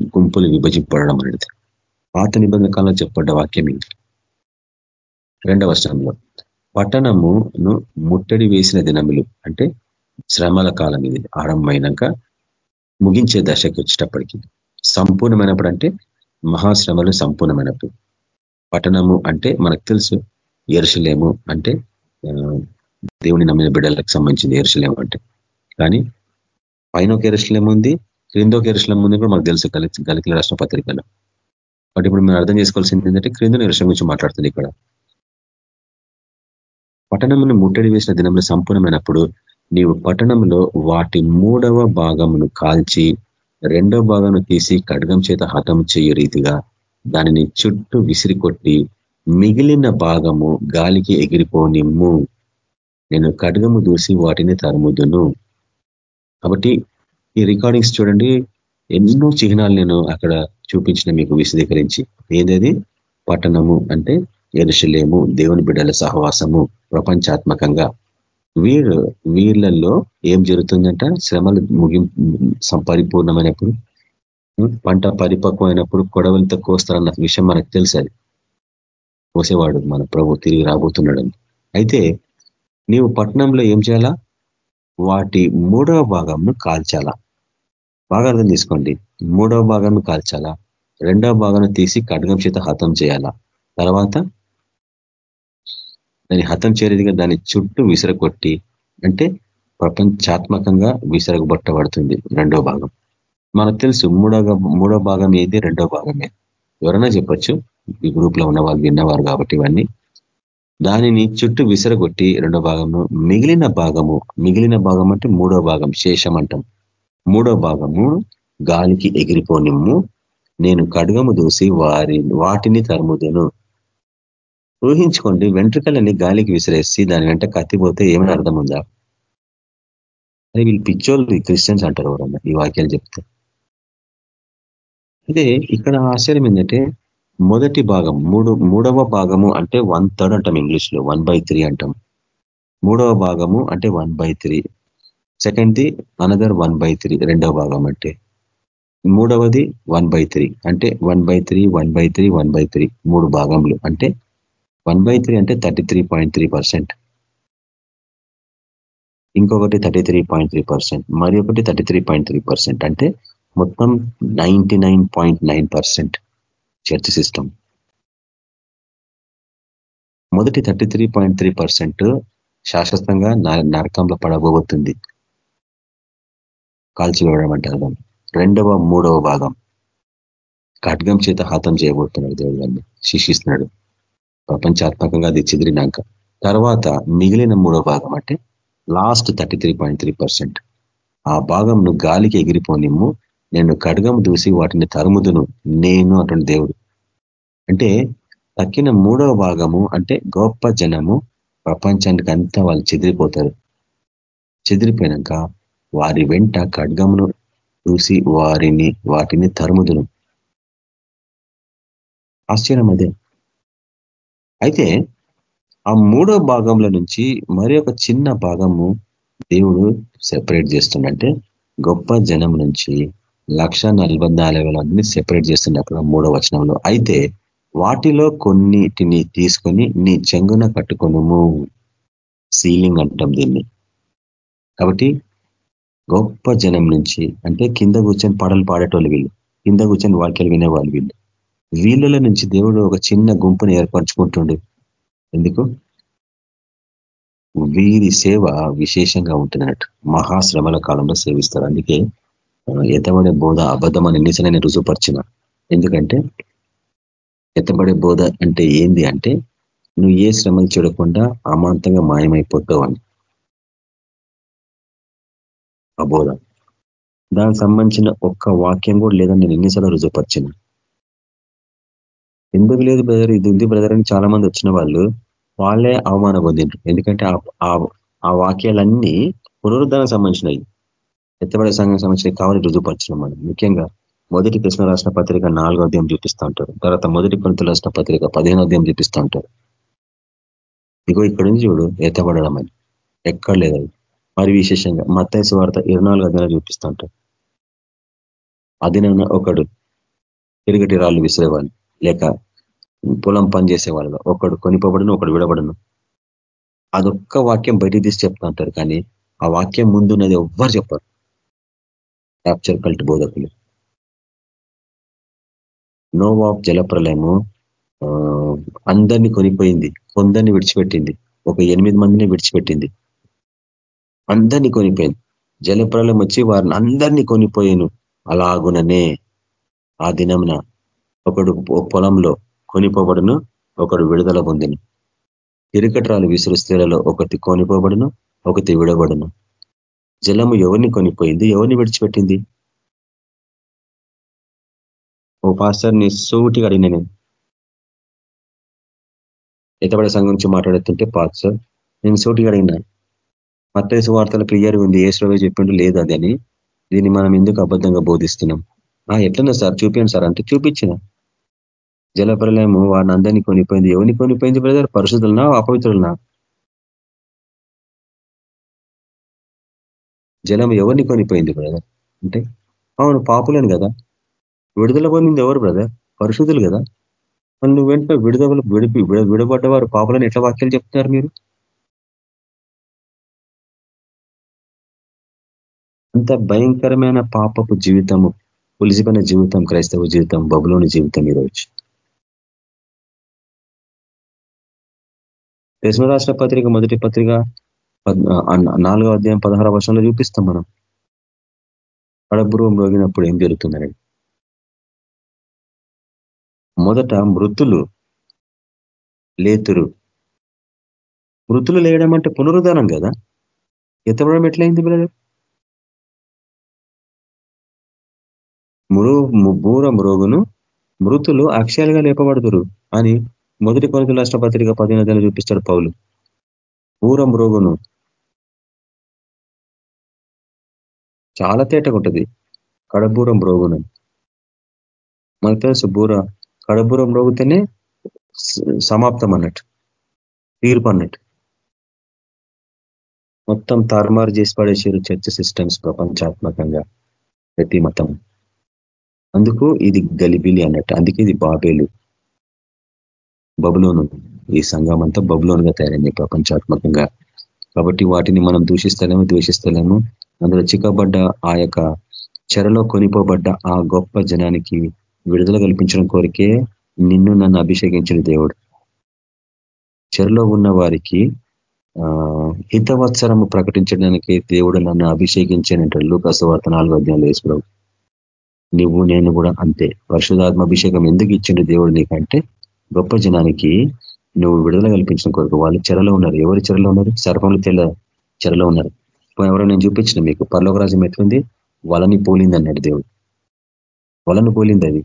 గుంపులు విభజింపడడం అనేది. పాత నిబంధన కాలంలో చెప్పబడ్డ వాక్యం ఇది. రెండవ స్థలంలో పట్టణమును ముట్టడి వేసిన దినములు. అంటే శ్రమల కాలం ఇది. ఆరంభమైనాక ముగించే దశకి వచ్చేటప్పటికి. సంపూర్ణమైనప్పుడు అంటే మహాశ్రమలు సంపూర్ణమైనప్పుడు. పట్టణము అంటే మనకు తెలుసు ఎరుసలేము అంటే దేవుని నమ్మిన బిడ్డలకు సంబంధించింది ఎరుసలేము అంటే. కానీ పైన ఒక ఎరుసలేము ఉంది క్రిందొక ఎరుసలేము ఉంది కూడా మనకు తెలుసు గలికిల రాష్ట్ర పత్రికలో. కాబట్టి ఇప్పుడు మేము అర్థం చేసుకోవాల్సింది ఏంటంటే క్రింద ఎరుసలేం గురించి మాట్లాడుతుంది ఇక్కడ. పట్టణమును ముట్టడి వేసిన దినంలో సంపూర్ణమైనప్పుడు నీవు పట్టణంలో వాటి మూడవ భాగమును కాల్చి రెండవ భాగమును తీసి ఖడ్గం చేత హతం చేయు రీతిగా దానిని చుట్టూ విసిరికొట్టి మిగిలిన భాగము గాలికి ఎగిరిపోనిమ్ము. నేను ఖడ్గము దూసి వాటిని తరుముదును. కాబట్టి ఈ రికార్డింగ్స్ చూడండి. ఎన్నో చిహ్నాలు నేను అక్కడ చూపించిన మీకు విశదీకరించి. ఏదది? పట్టణము అంటే ఎరుషలేము దేవుని బిడ్డల సహవాసము ప్రపంచాత్మకంగా. వీరు వీళ్ళల్లో ఏం జరుగుతుందంట? శ్రమలు ముగి పరిపూర్ణమైనప్పుడు పంట పరిపక్వమైనప్పుడు కొడవలతో కోస్తారన్న విషయం మనకు తెలుసు అది. కోసేవాడు మన ప్రభు తిరిగి రాబోతున్నాడు అయితే నీవు పట్టణంలో ఏం చేయాలా? వాటి మూడవ భాగంను కాల్చాలా? బాగా అర్థం తీసుకోండి మూడవ భాగాన్ని కాల్చాలా? రెండవ భాగాన్ని తీసి ఖడ్గం చేత హతం చేయాలా? తర్వాత దాన్ని హతం చేరేదిగా దాని చుట్టూ విసరగొట్టి అంటే ప్రపంచాత్మకంగా విసరగొట్టబడుతుంది రెండో భాగం. మనకు తెలుసు మూడో మూడో భాగం ఏది రెండో భాగమే. ఎవరైనా చెప్పొచ్చు ఈ గ్రూప్లో ఉన్న వాళ్ళు విన్నవారు కాబట్టి ఇవన్నీ. దానిని చుట్టూ విసరగొట్టి రెండో భాగము మిగిలిన భాగము మిగిలిన భాగం అంటే మూడో భాగం శేషం అంటాం మూడో భాగము గాలికి ఎగిరిపోనిమ్ము నేను కడుగము దూసి వారి వాటిని తరుముదను. ఊహించుకోండి వెంట్రుకలని గాలికి విసిరేసి దాని వెంట కత్తిపోతే ఏమైనా అర్థం ఉందా? అది వీళ్ళు పిచ్చోళ్ళు క్రిస్టియన్స్ అంటారు ఎవరన్నా ఈ వాక్యాలు చెప్తే. అదే ఇక్కడ ఆశ్చర్యం ఏంటంటే మొదటి భాగం మూడు మూడవ భాగము అంటే వన్ థర్డ్ అంటాం ఇంగ్లీష్లో వన్ బై త్రీ అంటాం. మూడవ భాగము అంటే వన్ బై త్రీ సెకండ్ది అనదర్ వన్ బై త్రీ రెండవ భాగం అంటే. మూడవది వన్ బై త్రీ అంటే one by three one by three one by three మూడు భాగంలు అంటే వన్ బై త్రీ అంటే thirty three point three percent. ఇంకొకటి thirty three point three percent మరి ఒకటి thirty three point three percent. అంటే మొత్తం ninety nine point nine percent church system. మొదటి thirty three point three percent శాశ్వతంగా నరకంలో పడబోతుంది. కాల్చివేయడం అంటే అర్థం. రెండవ మూడవ భాగం. ఖడ్గం చేత హతం చేయబోతున్నాడు దేవుడు దాన్ని. శిక్షిస్తున్నాడు. ప్రపంచాత్మకంగా అది చెదిరినాక. తర్వాత మిగిలిన మూడో భాగం అంటే లాస్ట్ థర్టీ ఆ భాగంను గాలికి ఎగిరిపోనిమ్ము నేను ఖడ్గం దూసి వాటిని తరుముదును నేను అటువంటి దేవుడు. అంటే తక్కిన మూడవ భాగము అంటే గొప్ప జనము ప్రపంచానికి అంతా వాళ్ళు చెదిరిపోతారు. చెదిరిపోయినాక వారి వెంట ఖడ్గమును చూసి వారిని వాటిని తరుముదును. ఆశ్చర్యం అదే. అయితే ఆ మూడో భాగంలో నుంచి మరి ఒక చిన్న భాగము దేవుడు సెపరేట్ చేస్తుండంటే గొప్ప జనం నుంచి లక్ష నలభై నాలుగు వేల సెపరేట్ చేస్తుండే అక్కడ మూడో వచనంలో. అయితే వాటిలో కొన్నిటిని తీసుకొని నీ చెంగున కట్టుకొనుము. సీలింగ్ అంటాం దీన్ని. కాబట్టి గొప్ప జనం నుంచి అంటే కింద కూర్చొని పాటలు పాడేటోళ్ళు వీళ్ళు. కింద కూర్చొని వాక్యాలు వినేవాళ్ళు వీళ్ళు. వీళ్ళలో నుంచి దేవుడు ఒక చిన్న గుంపుని ఏర్పరచుకుంటుండే. ఎందుకు? వీరి సేవ విశేషంగా ఉంటున్నట్టు. మహాశ్రమల కాలంలో సేవిస్తారు. అందుకే ఎతబడే బోధ అబద్ధం అని ఎన్నిసారి ఎందుకంటే ఎత్తబడే బోధ అంటే ఏంది అంటే నువ్వు ఏ శ్రమలు చూడకుండా అమాంతంగా మాయమైపోతావు అని. అబోధ దానికి సంబంధించిన ఒక్క వాక్యం కూడా లేదని నేను ఎన్నిసార్లు రుజుపరిచిన ఎందుకు లేదు బ్రదర్ ఇది ఉంది బ్రదర్ అని చాలా మంది వచ్చిన వాళ్ళు వాళ్ళే అవమానం పొందిండ్రు. ఎందుకంటే ఆ వాక్యాలన్నీ పునరుద్ధానికి సంబంధించినవి. ఎత్తబడే సంఘం సంబంధించినవి కావాలి రుజువుపరచడం మనం. ముఖ్యంగా మొదటి కృష్ణ రాసిన పత్రిక నాలుగో అధ్యాయం చూపిస్తూ ఉంటారు. తర్వాత మొదటి కొంత రాసిన పత్రిక పదిహేనో అధ్యాయం చూపిస్తూ ఉంటారు. ఇగో ఇక్కడ నుంచి చూడు ఎత్తబడడం అని. ఎక్కడ లేదు మరి విశేషంగా మత్తైసు వార్త ఇరవై నాలుగు అధ్యాయులు చూపిస్తూ ఉంటారు. అదిన ఒకడు తిరుగటి రాళ్ళు విసిరేవాళ్ళు లేక పొలం పని చేసేవాళ్ళు ఒకడు కొనిపోబడును ఒకడు విడబడను. అదొక్క వాక్యం బయట తీసి చెప్తా ఉంటారు కానీ ఆ వాక్యం ముందున్నది ఎవ్వరు చెప్పరు. క్యాప్చర్ కల్ట్ బోధకులు. నోవాఫ్ జలప్రలయము అందరినీ కొనిపోయింది కొందరిని విడిచిపెట్టింది ఒక ఎనిమిది మందిని విడిచిపెట్టింది. అందరినీ కొనిపోయింది. జలప్రలయం వచ్చి వారిని అందరినీ కొనిపోయాను. అలాగుననే ఆ దినమున ఒకడు పొలంలో కొనిపోబడును ఒకడు విడుదల పొందిను. తిరుకట్రాలు విసురు స్త్రీలలో ఒకటి కొనిపోబడును ఒకటి విడబడును. జలము ఎవరిని కొనిపోయింది? ఎవరిని విడిచిపెట్టింది? ఓ పాస్టర్ని సూటిగా అడిగిన నేను. ఎతబడే సంఘం నుంచి మాట్లాడుతుంటే పాస్టర్ నేను సూటిగా అడిగిన. మత్తేసు వార్తలు క్లియర్ ఉంది ఏ శ్రవే చెప్పిండు లేదు అది అని. దీన్ని మనం ఎందుకు అబద్ధంగా బోధిస్తున్నాం? ఎట్లన్నా సార్ చూపించండి సార్. అంటే చూపించిన. జలప్రలయము వాడిని అందరినీ కొనిపోయింది. ఎవరిని కొనిపోయింది బ్రదర్? పరిశుద్ధులనా అపవిత్రులనా? జలం ఎవరిని కొనిపోయింది బ్రదర్? అంటే అవును పాపులను కదా? విడుదల పొందింది ఎవరు బ్రదర్? పరిశుద్ధులు కదా? నువ్వు వెంటనే విడుదల విడిపి విడబడ్డవారు పాపులను ఎట్లా వాక్యాలు చెప్తున్నారు మీరు? అంత భయంకరమైన పాపపు జీవితము పులిసిపోయిన జీవితం క్రైస్తవ జీవితం బబులోని జీవితం ఈరోజు. దశమ రాష్ట్ర పత్రిక మొదటి పత్రిక నాలుగో అధ్యాయం పదహార వర్షంలో చూపిస్తాం మనం. కడబురువం రోగినప్పుడు ఏం జరుగుతుందని మొదట మృతులు లేతురు. మృతులు లేయడం అంటే పునరుద్ధానం కదా? ఎత్తబడడం ఎట్లయింది పిల్లలు మృ బూర మృగును మృతులు అక్షయాలుగా లేపబడుతురు అని మొదటి కొరకు రాష్ట్రపత్రిక పదిహేను చూపిస్తాడు పౌలు. పూరం మృగును చాలా తేటగా ఉంటుంది కడబూరం రోగును. మనకు తెలుసు బూర కడబూరం రోగితేనే సమాప్తం అన్నట్టు తీర్పు అన్నట్టు. మొత్తం తారుమారు చేసి పడేసారు చర్చ సిస్టమ్స్ ప్రపంచాత్మకంగా ప్రతి మతం. అందుకు ఇది గలిబిలి అన్నట్టు అందుకే ఇది బాబేలు. బబులోను. ఈ సంఘం అంతా బబులోనుగా తయారైంది ప్రపంచాత్మకంగా. కాబట్టి వాటిని మనం దూషిస్తలేము ద్వేషిస్తలేము. అందులో చిక్కబడ్డ ఆ యొక్క చెరలో కొనిపోబడ్డ ఆ గొప్ప జనానికి విడుదల కల్పించడం కోరికే నిన్ను నన్ను అభిషేకించిన దేవుడు. చెరలో ఉన్న వారికి హితవత్సరము ప్రకటించడానికి దేవుడు నన్ను అభిషేకించానంటాడు లూకాసు వార్త నాలుగో అధ్యాయులు వేసుకోవడం నువ్వు నేను కూడా అంతే. పరిశుధాత్మ అభిషేకం ఎందుకు ఇచ్చిండు దేవుడు నీకంటే? గొప్ప జనానికి నువ్వు విడుదల కల్పించిన కొరకు వాళ్ళు చెరలో ఉన్నారు. ఎవరు చెరలో ఉన్నారు? సర్పములు తెల్ల చెరలో ఉన్నారు. ఎవరో నేను చూపించిన మీకు. పర్లోకరాజ్యం ఎట్లుంది? వలని పోలింది అన్నాడు దేవుడు. వలను పోలింది అది.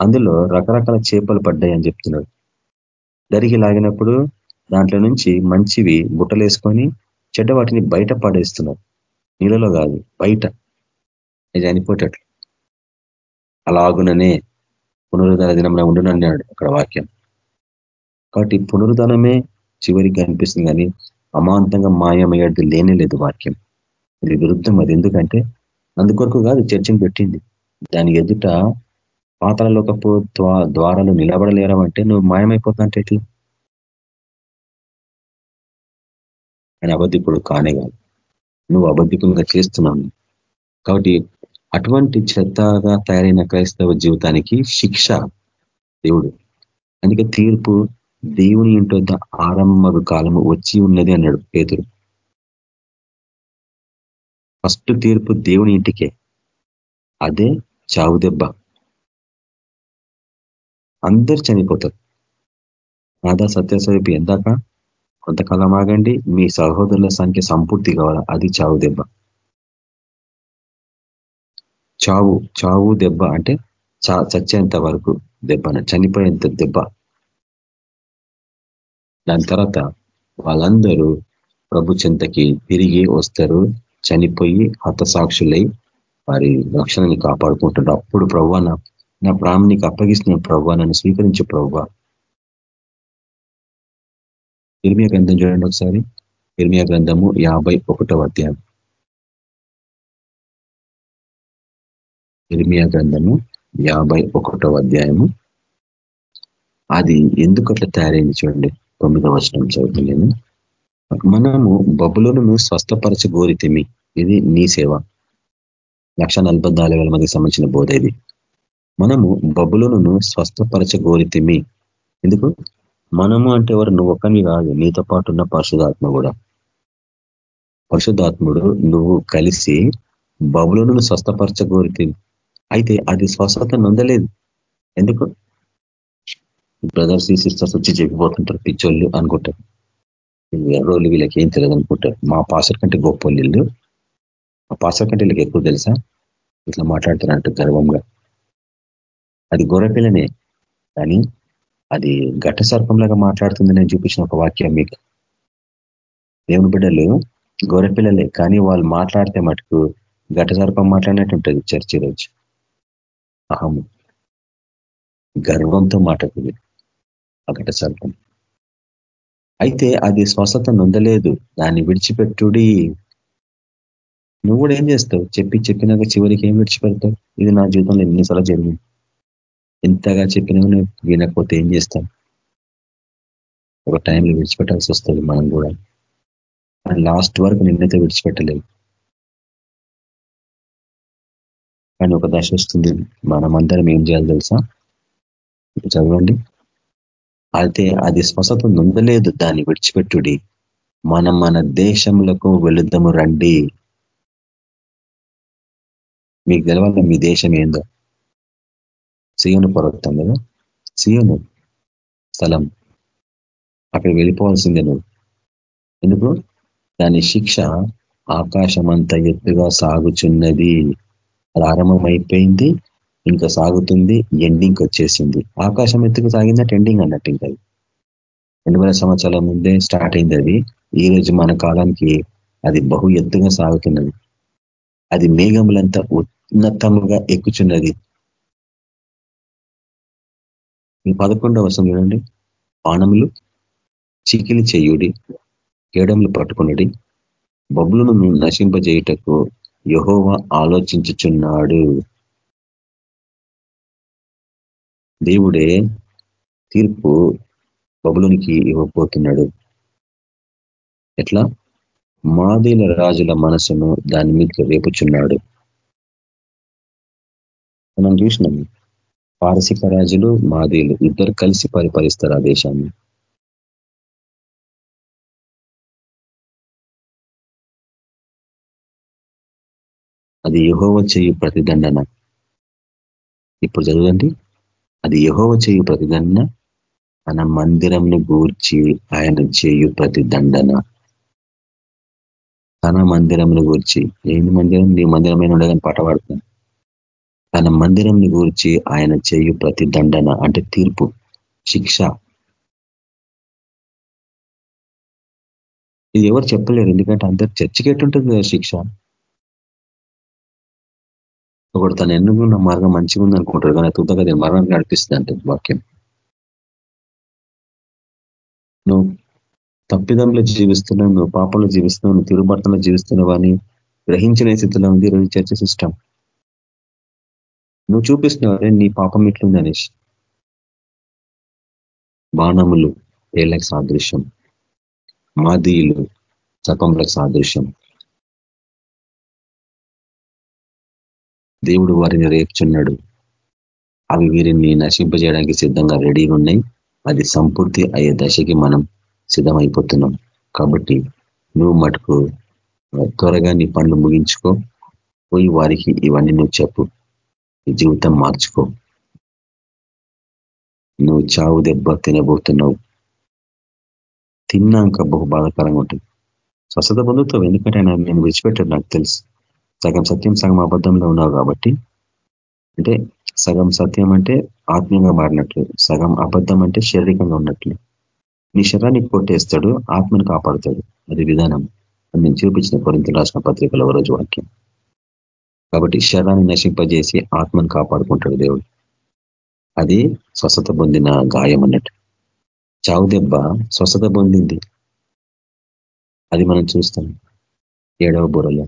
అందులో రకరకాల చేపలు పడ్డాయి అని చెప్తున్నాడు. దరికి లాగినప్పుడు దాంట్లో నుంచి మంచివి బుట్టలేసుకొని చెడ్డ వాటిని బయట పడేస్తున్నారు. నీళ్ళలో కాదు బయట. ఇది చనిపోయేటట్లు. అలాగుననే పునరుద్ధరణ దినం ఉండునన్నాడు అక్కడ వాక్యం. కాబట్టి పునరుద్ధానమే చివరికి కనిపిస్తుంది కానీ అమాంతంగా మాయమయ్యేది లేనే లేదు వాక్యం. ఇది విరుద్ధం అది. ఎందుకంటే అందుకొరకు కాదు చర్చను పెట్టింది. దాని ఎదుట పాతాలలోకపు ద్వారాలు నిలబడలేరమంటే నువ్వు మాయమైపోతుందంటే ఎట్లా? ఆయన అబద్ధికుడు కానే కాదు. నువ్వు అబద్ధికంగా చేస్తున్నావు. కాబట్టి అటువంటి చెత్తగా తయారైన క్రైస్తవ జీవితానికి శిక్ష దేవుడు. అందుకే తీర్పు దేవుని ఇంటొద్ద ఆరంభ కాలము వచ్చి ఉన్నది అన్నాడు పేతురు. ఫస్ట్ తీర్పు దేవుని ఇంటికే. అదే చావు దెబ్బ. అందరు చనిపోతారు. నాదా సత్యస్వరూపి ఎందాక? కొంతకాలం ఆగండి మీ సహోదరుల సంఖ్య సంపూర్తి కావాలా? అది చావు దెబ్బ. చావు చావు దెబ్బ అంటే చచ్చేంత వరకు దెబ్బ చనిపోయేంత దెబ్బ. దాని తర్వాత వాళ్ళందరూ ప్రభు చింతకి తిరిగి వస్తారు చనిపోయి హతసాక్షులై వారి రక్షణని కాపాడుకుంటారు. అప్పుడు ప్రవ్వా నా ప్రాణానికి అప్పగిస్తున్న ప్రవ్వా నన్ను స్వీకరించే ప్రవ్వా ఇర్మియా గ్రంథం చూడండి ఒకసారి. ఇర్మియా గ్రంథము యాభై ఒకటో అధ్యాయం. ఇర్మియా గ్రంథము యాభై ఒకటో అధ్యాయము. అది ఎందుకు అట్లా తయారైంది చూడండి. తొమ్మిదో వచనం చదువుతున్నాను మనము బబులను స్వస్థపరచ గోరితిమి ఇది నీ సేవ. లక్ష మందికి సంబంధించిన బోధ ఇది. మనము బబులను స్వస్థపరచ గోరితిమి ఎందుకు? మనము అంటే ఎవరు? నువ్వు ఒక్కని కాదు. నీతో పాటు ఉన్న పరిశుధాత్మ కూడా. పరిశుధాత్ముడు నువ్వు కలిసి బబులను స్వస్థపరచ గోరితివి అయితే అది స్వస్థత నొందలేదు. ఎందుకు? బ్రదర్స్ ఈ సిస్టర్స్ వచ్చి చెప్పిపోతుంటారు పిచ్చోళ్ళు అనుకుంటారు. ఎర్రోళ్ళు వీళ్ళకి ఏం తెలియదు అనుకుంటారు. మా పాసర్ కంటే గొప్ప వీళ్ళు మా పాసర్ కంటే వీళ్ళకి ఎక్కువ తెలుసా? ఇట్లా మాట్లాడుతున్నట్టు గర్వంగా. అది గొర్రెపిల్లనే. కానీ అది ఘట సర్పంలాగా మాట్లాడుతుంది నేను చూపించిన ఒక వాక్యం మీకు. దేవుని బిడ్డలు గొర్రెపిల్లలే. కానీ వాళ్ళు మాట్లాడితే మటుకు ఘట సర్పం మాట్లాడినట్టు ఉంటుంది చర్చి రోజు. అహము గర్వంతో మాట్లాడుతుంది ఆ సర్పం అయితే అది స్వస్థత నొందలేదు. దాన్ని విడిచిపెట్టుడి. నువ్వు కూడా ఏం చేస్తావు? చెప్పి చెప్పినాక చివరికి ఏం విడిచిపెడతావు? ఇది నా జీవితంలో ఎన్నిసార్లు జరిగింది. ఎంతగా చెప్పినా వినకపోతే ఏం చేస్తాం ఒక టైంలో విడిచిపెట్టాల్సి వస్తుంది మనం కూడా. లాస్ట్ వరకు నిన్నైతే విడిచిపెట్టలేదు. కానీ ఒక దశ వస్తుంది. మనమందరం ఏం చేయాలి తెలుసా? చదవండి. అయితే అది స్వస్థత నొందలేదు దాన్ని విడిచిపెట్టుడి. మనం మన దేశములకు వెళుద్దము రండి. మీకు తెలవాలి మీ దేశం ఏందో? సియోను పర్వతం కదా? సియోను స్థలం. అక్కడ వెళ్ళిపోవాల్సిందే నువ్వు. ఎందుకు? దాని శిక్ష ఆకాశమంత ఎత్తుగా సాగుచున్నది. ప్రారంభం అయిపోయింది ఇంకా సాగుతుంది ఎండింగ్ వచ్చేసింది. ఆకాశం ఎత్తుకు సాగిందంటే ఎండింగ్ అన్నట్టు ఇంకా రెండు వేల సంవత్సరాల ముందే స్టార్ట్ అయింది అది. ఈ రోజు మన కాలానికి అది బహు ఎత్తుగా సాగుతున్నది. అది మేఘములంతా ఉన్నతముగా ఎక్కుచున్నది. ఈ పదకొండవ వర్షం చూడండి. బాణములు చికిలి చేయుడి కేడములు పట్టుకున్నది బొబ్బులను నశింపజేయుటకు యహోవ ఆలోచించుచున్నాడు. దేవుడే తీర్పు బబులునికి ఇవ్వబోతున్నాడు. ఎట్లా? మాదీల రాజుల మనసును దాని మీద రేపుచున్నాడు. మనం చూసినాం పారసిక రాజులు మాదీలు ఇద్దరు కలిసి పరిపాలిస్తారు ఆ దేశాన్ని. అది యహోవ చేయు ప్రతిదండన. ఇప్పుడు చదవండి అది యహోవ చేయు ప్రతిదండన. తన మందిరంను గూర్చి ఆయన చేయు ప్రతిదండన. తన మందిరంను గూర్చి. ఏంటి మందిరం? నీ మందిరమైన ఉండదని పాట పాడుతున్నాను తన మందిరంని గూర్చి ఆయన చేయు ప్రతిదండన అంటే తీర్పు శిక్ష. ఇది ఎవరు చెప్పలేరు. ఎందుకంటే అందరు చర్చికి ఎట్టుంటుంది శిక్ష? ఒకడు తను ఎన్నుకున్న మార్గం మంచిగా ఉంది అనుకుంటారు కానీ తుద్దగా అది మరణానికి నడిపిస్తుంది అంటే వాక్యం. నువ్వు తప్పిదంలో జీవిస్తున్నావు నువ్వు పాపంలో జీవిస్తున్నావు నువ్వు తిరుబర్తలో జీవిస్తున్నావు అని గ్రహించిన స్థితిలో ఉంది ఈరోజు చర్చ సిస్టమ్. నువ్వు చూపిస్తున్నావు నీ పాపం ఇట్లుంది అనేసి. బాణములు ఏళ్ళకి సాదృశ్యం మాదీయులు సర్పంలకు సాదృశ్యం. దేవుడు వారిని రేపుచున్నాడు. అవి వీరిని నశింపజేయడానికి సిద్ధంగా రెడీగా ఉన్నాయి. అది సంపూర్తి అయ్యే దశకి మనం సిద్ధమైపోతున్నాం. కాబట్టి నువ్వు మటుకు త్వరగా నీ పనులు ముగించుకో. పోయి వారికి ఇవన్నీ నువ్వు చెప్పు. జీవితం మార్చుకో. నువ్వు చావు దెబ్బ తినబోతున్నావు. తిన్నాక బహు బాధాకరంగా ఉంటుంది. స్వస్థత పొందుతావు. ఎందుకంటే ఆయన నేను విడిచిపెట్టాడు నాకు తెలుసు. సగం సత్యం సగం అబద్ధంలో ఉన్నావు కాబట్టి. అంటే సగం సత్యం అంటే ఆత్మీయంగా మారినట్లు సగం అబద్ధం అంటే శారీరకంగా ఉన్నట్లు. నీ శరీరాన్ని కొట్టేస్తాడు ఆత్మని కాపాడుతాడు. అది విధానం. నేను చూపించిన కొరింతలు రాసిన పత్రికలో రోజు వాక్యం. కాబట్టి శరీరాన్ని నశింపజేసి ఆత్మను కాపాడుకుంటాడు దేవుడు. అది స్వస్థత పొందిన గాయం అన్నట్టు. చావు దెబ్బ స్వస్థత పొందింది. అది మనం చూస్తాం. ఏడవ బుర్రలో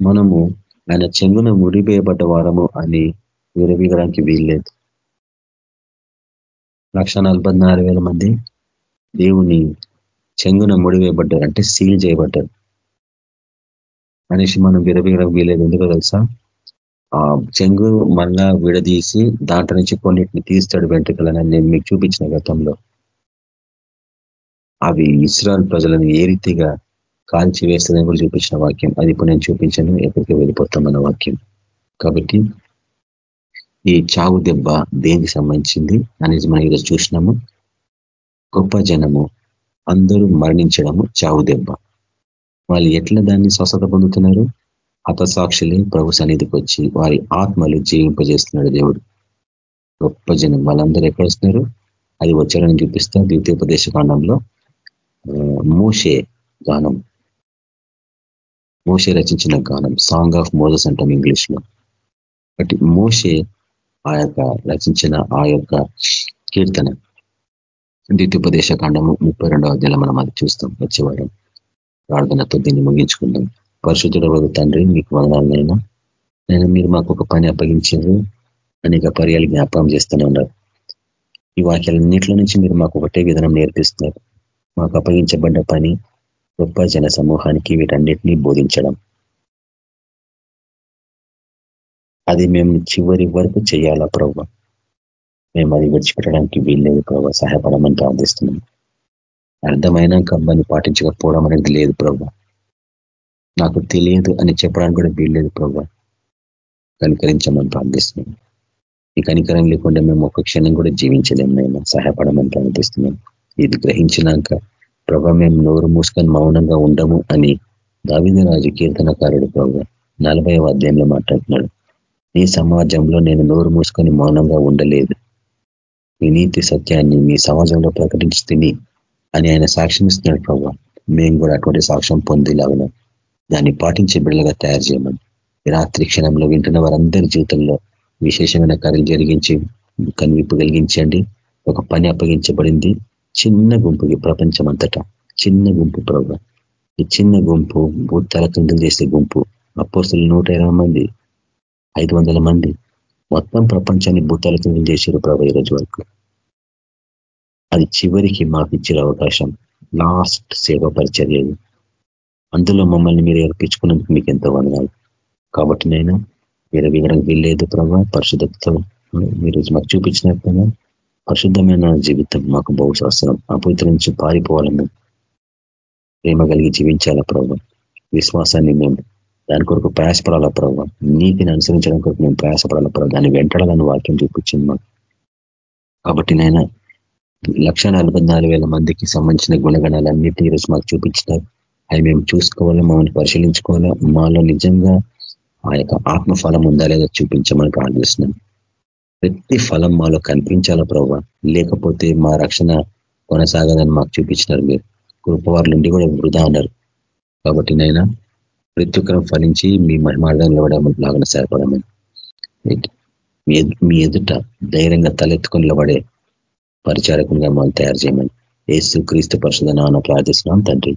మనము ఆయన చెంగున ముడివేయబడ్డ వారము అని విరవీయడానికి వీల్లేదు. లక్ష మంది దేవుని చెంగున ముడివేయబడ్డారు అంటే సీల్ చేయబడ్డారు. అనేసి మనం విరవీయడం వీలేదు ఎందుకు తెలుసా? ఆ చెంగు మళ్ళా విడదీసి దాంట్లో నుంచి కొన్నిటిని తీస్తాడు వెంట్రుకలని. నేను మీకు చూపించిన గతంలో. అవి ఇస్రాయల్ ప్రజలను ఏ రీతిగా కాల్చి వేస్తుందని కూడా చూపించిన వాక్యం. అది ఇప్పుడు నేను చూపించాను ఎక్కడికి వెళ్ళిపోతామన్న వాక్యం. కాబట్టి ఈ చావు దెబ్బ దేనికి సంబంధించింది అనేది మనం ఈరోజు చూసినాము. గొప్ప జనము అందరూ మరణించడము చావు దెబ్బ. వాళ్ళు ఎట్లా దాన్ని స్వస్థత పొందుతున్నారు? హతసాక్షులే ప్రభు సన్నిధికి వచ్చి వారి ఆత్మలు జీవింపజేస్తున్నాడు దేవుడు. గొప్ప జనం వాళ్ళందరూ ఎక్కడ వస్తున్నారు? అది వచ్చారని చూపిస్తా ద్వితీయోపదేశ కాండంలో మూషే గానం. మోషే రచించిన గానం సాంగ్ ఆఫ్ మోజస్ అంటాం ఇంగ్లీష్లో బట్ మోషే ఆ యొక్క రచించిన ఆ యొక్క కీర్తన ద్వితీయోపదేశ కాండము ముప్పై రెండవ అధ్యాయంలో మనం అది చూస్తాం. వచ్చేవారం ప్రార్థనతో దీన్ని ముగించుకుందాం. పరిశుద్ధుడు తండ్రి మీకు వదనాలనైనా నేను మీరు మాకు ఒక పని అప్పగించారు. అనేక పర్యాలు జ్ఞాపకం చేస్తూనే ఉన్నారు. ఈ వాక్యాలన్నింటిలో నుంచి మీరు మాకు ఒకటే విధానం నేర్పిస్తున్నారు. మాకు అప్పగించబడ్డ పని గొప్ప జన సమూహానికి వీటన్నిటినీ బోధించడం. అది మేము చివరి వరకు చేయాలా ప్రభు? మేము అది విడిచిపెట్టడానికి వీల్లేదు ప్రభు సహాయపడమని ప్రార్థిస్తున్నాం. అర్థమైనాక దాన్ని పాటించకపోవడం అనేది లేదు ప్రభు. నాకు తెలియదు అని చెప్పడానికి కూడా వీల్లేదు ప్రభు. కనికరించమని ప్రార్థిస్తున్నాం. ఈ కనికరం లేకుండా మేము ఒక్క క్షణం కూడా జీవించలేము మేము సహాయపడమని ప్రార్థిస్తున్నాం. ఇది గ్రహించినాక ప్రభా మేము నోరు మూసుకొని మౌనంగా ఉండము అని దావిదరాజు కీర్తనకారుడు ప్రభు నలభై అధ్యాయంలో మాట్లాడుతున్నాడు. నీ సమాజంలో నేను నోరు మూసుకొని మౌనంగా ఉండలేదు. నీ నీతి సత్యాన్ని నీ సమాజంలో ప్రకటించి తిని అని ఆయన సాక్ష్యం ఇస్తున్నాడు మేము కూడా అటువంటి సాక్ష్యం పొందేలాగా దాన్ని పాటించే బిడ్డలుగా తయారు చేయమని. రాత్రి క్షణంలో వింటున్న వారందరి జీవితంలో విశేషమైన కార్యం జరిగించి కనివిప్పు కలిగించండి. ఒక పని అప్పగించబడింది. చిన్న గుంపుకి ప్రపంచం అంతటా చిన్న గుంపు ప్రభు. ఈ చిన్న గుంపు భూతాల కిందలు చేసే గుంపు. అపోస్తులు నూట మంది ఐదు మంది. మొత్తం ప్రపంచాన్ని భూతాల కిందలు చేశారు ప్రభు ఈరోజు వరకు. అది చివరికి మాకు ఇచ్చిన అవకాశం. లాస్ట్ సేవ పరిచర్యది అందులో మమ్మల్ని మీరు ఏర్పించుకున్నందుకు మీకు ఎంతో వందనాలు. కాబట్టి నేను మీరు వివరం వీల్లేదు ప్రభావ పరిశుద్ధతతో మీరు మాకు చూపించినట్టుగా పరిశుద్ధమైన జీవితం మాకు బహుశా అవసరం అపవిత్ర నుంచి పారిపోవాలని ప్రేమ కలిగి జీవించాలా ప్రభావ విశ్వాసాన్ని మేము దాని కొరకు ప్రయాసపడాలా ప్రభావ నీతిని అనుసరించడం కొరకు మేము ప్రయాసపడాలా ప్రభావ దాన్ని వెంటాడాలని వాక్యం చూపించింది మాకు. కాబట్టి నేను లక్ష మందికి సంబంధించిన గుణగణాలన్నింటినీ ఈరోజు మాకు చూపించినారు. అవి మేము చూసుకోవాలా మమ్మల్ని పరిశీలించుకోవాలా? మాలో నిజంగా ఆ యొక్క ఆత్మఫలం ఉందా లేదా చూపించమని ప్రార్థిస్తున్నాం. ప్రతి ఫలం మాలో కనిపించాలా ప్రభావ లేకపోతే మా రక్షణ కొనసాగదని మాకు చూపించినారు మీరు. కృపవారి కూడా వృధా అన్నారు. కాబట్టి నైనా ప్రతి ఒక్కరం ఫలించి మీ మహిమార్థం నిలబడమని లాగా సరిపడమని మీ ఎదుట ధైర్యంగా తలెత్తుకొని నిలబడే పరిచారకునిగా మనం తయారు చేయమని. ఏసు క్రీస్తు పరిషద నాన్న ప్రార్థిస్తున్నాం తండ్రి.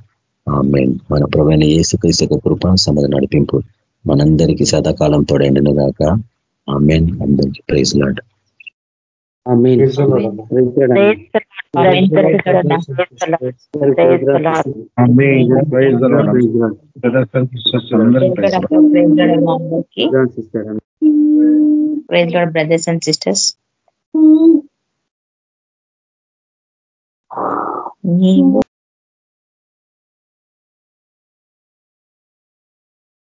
మన ప్రవైన ఏసు క్రీస్తు కృప సమధ నడిపింపు మనందరికీ సదాకాలం తోడైండును గాక ఆ మెయిన్ అందరికీ praise lord brothers and sisters నీవు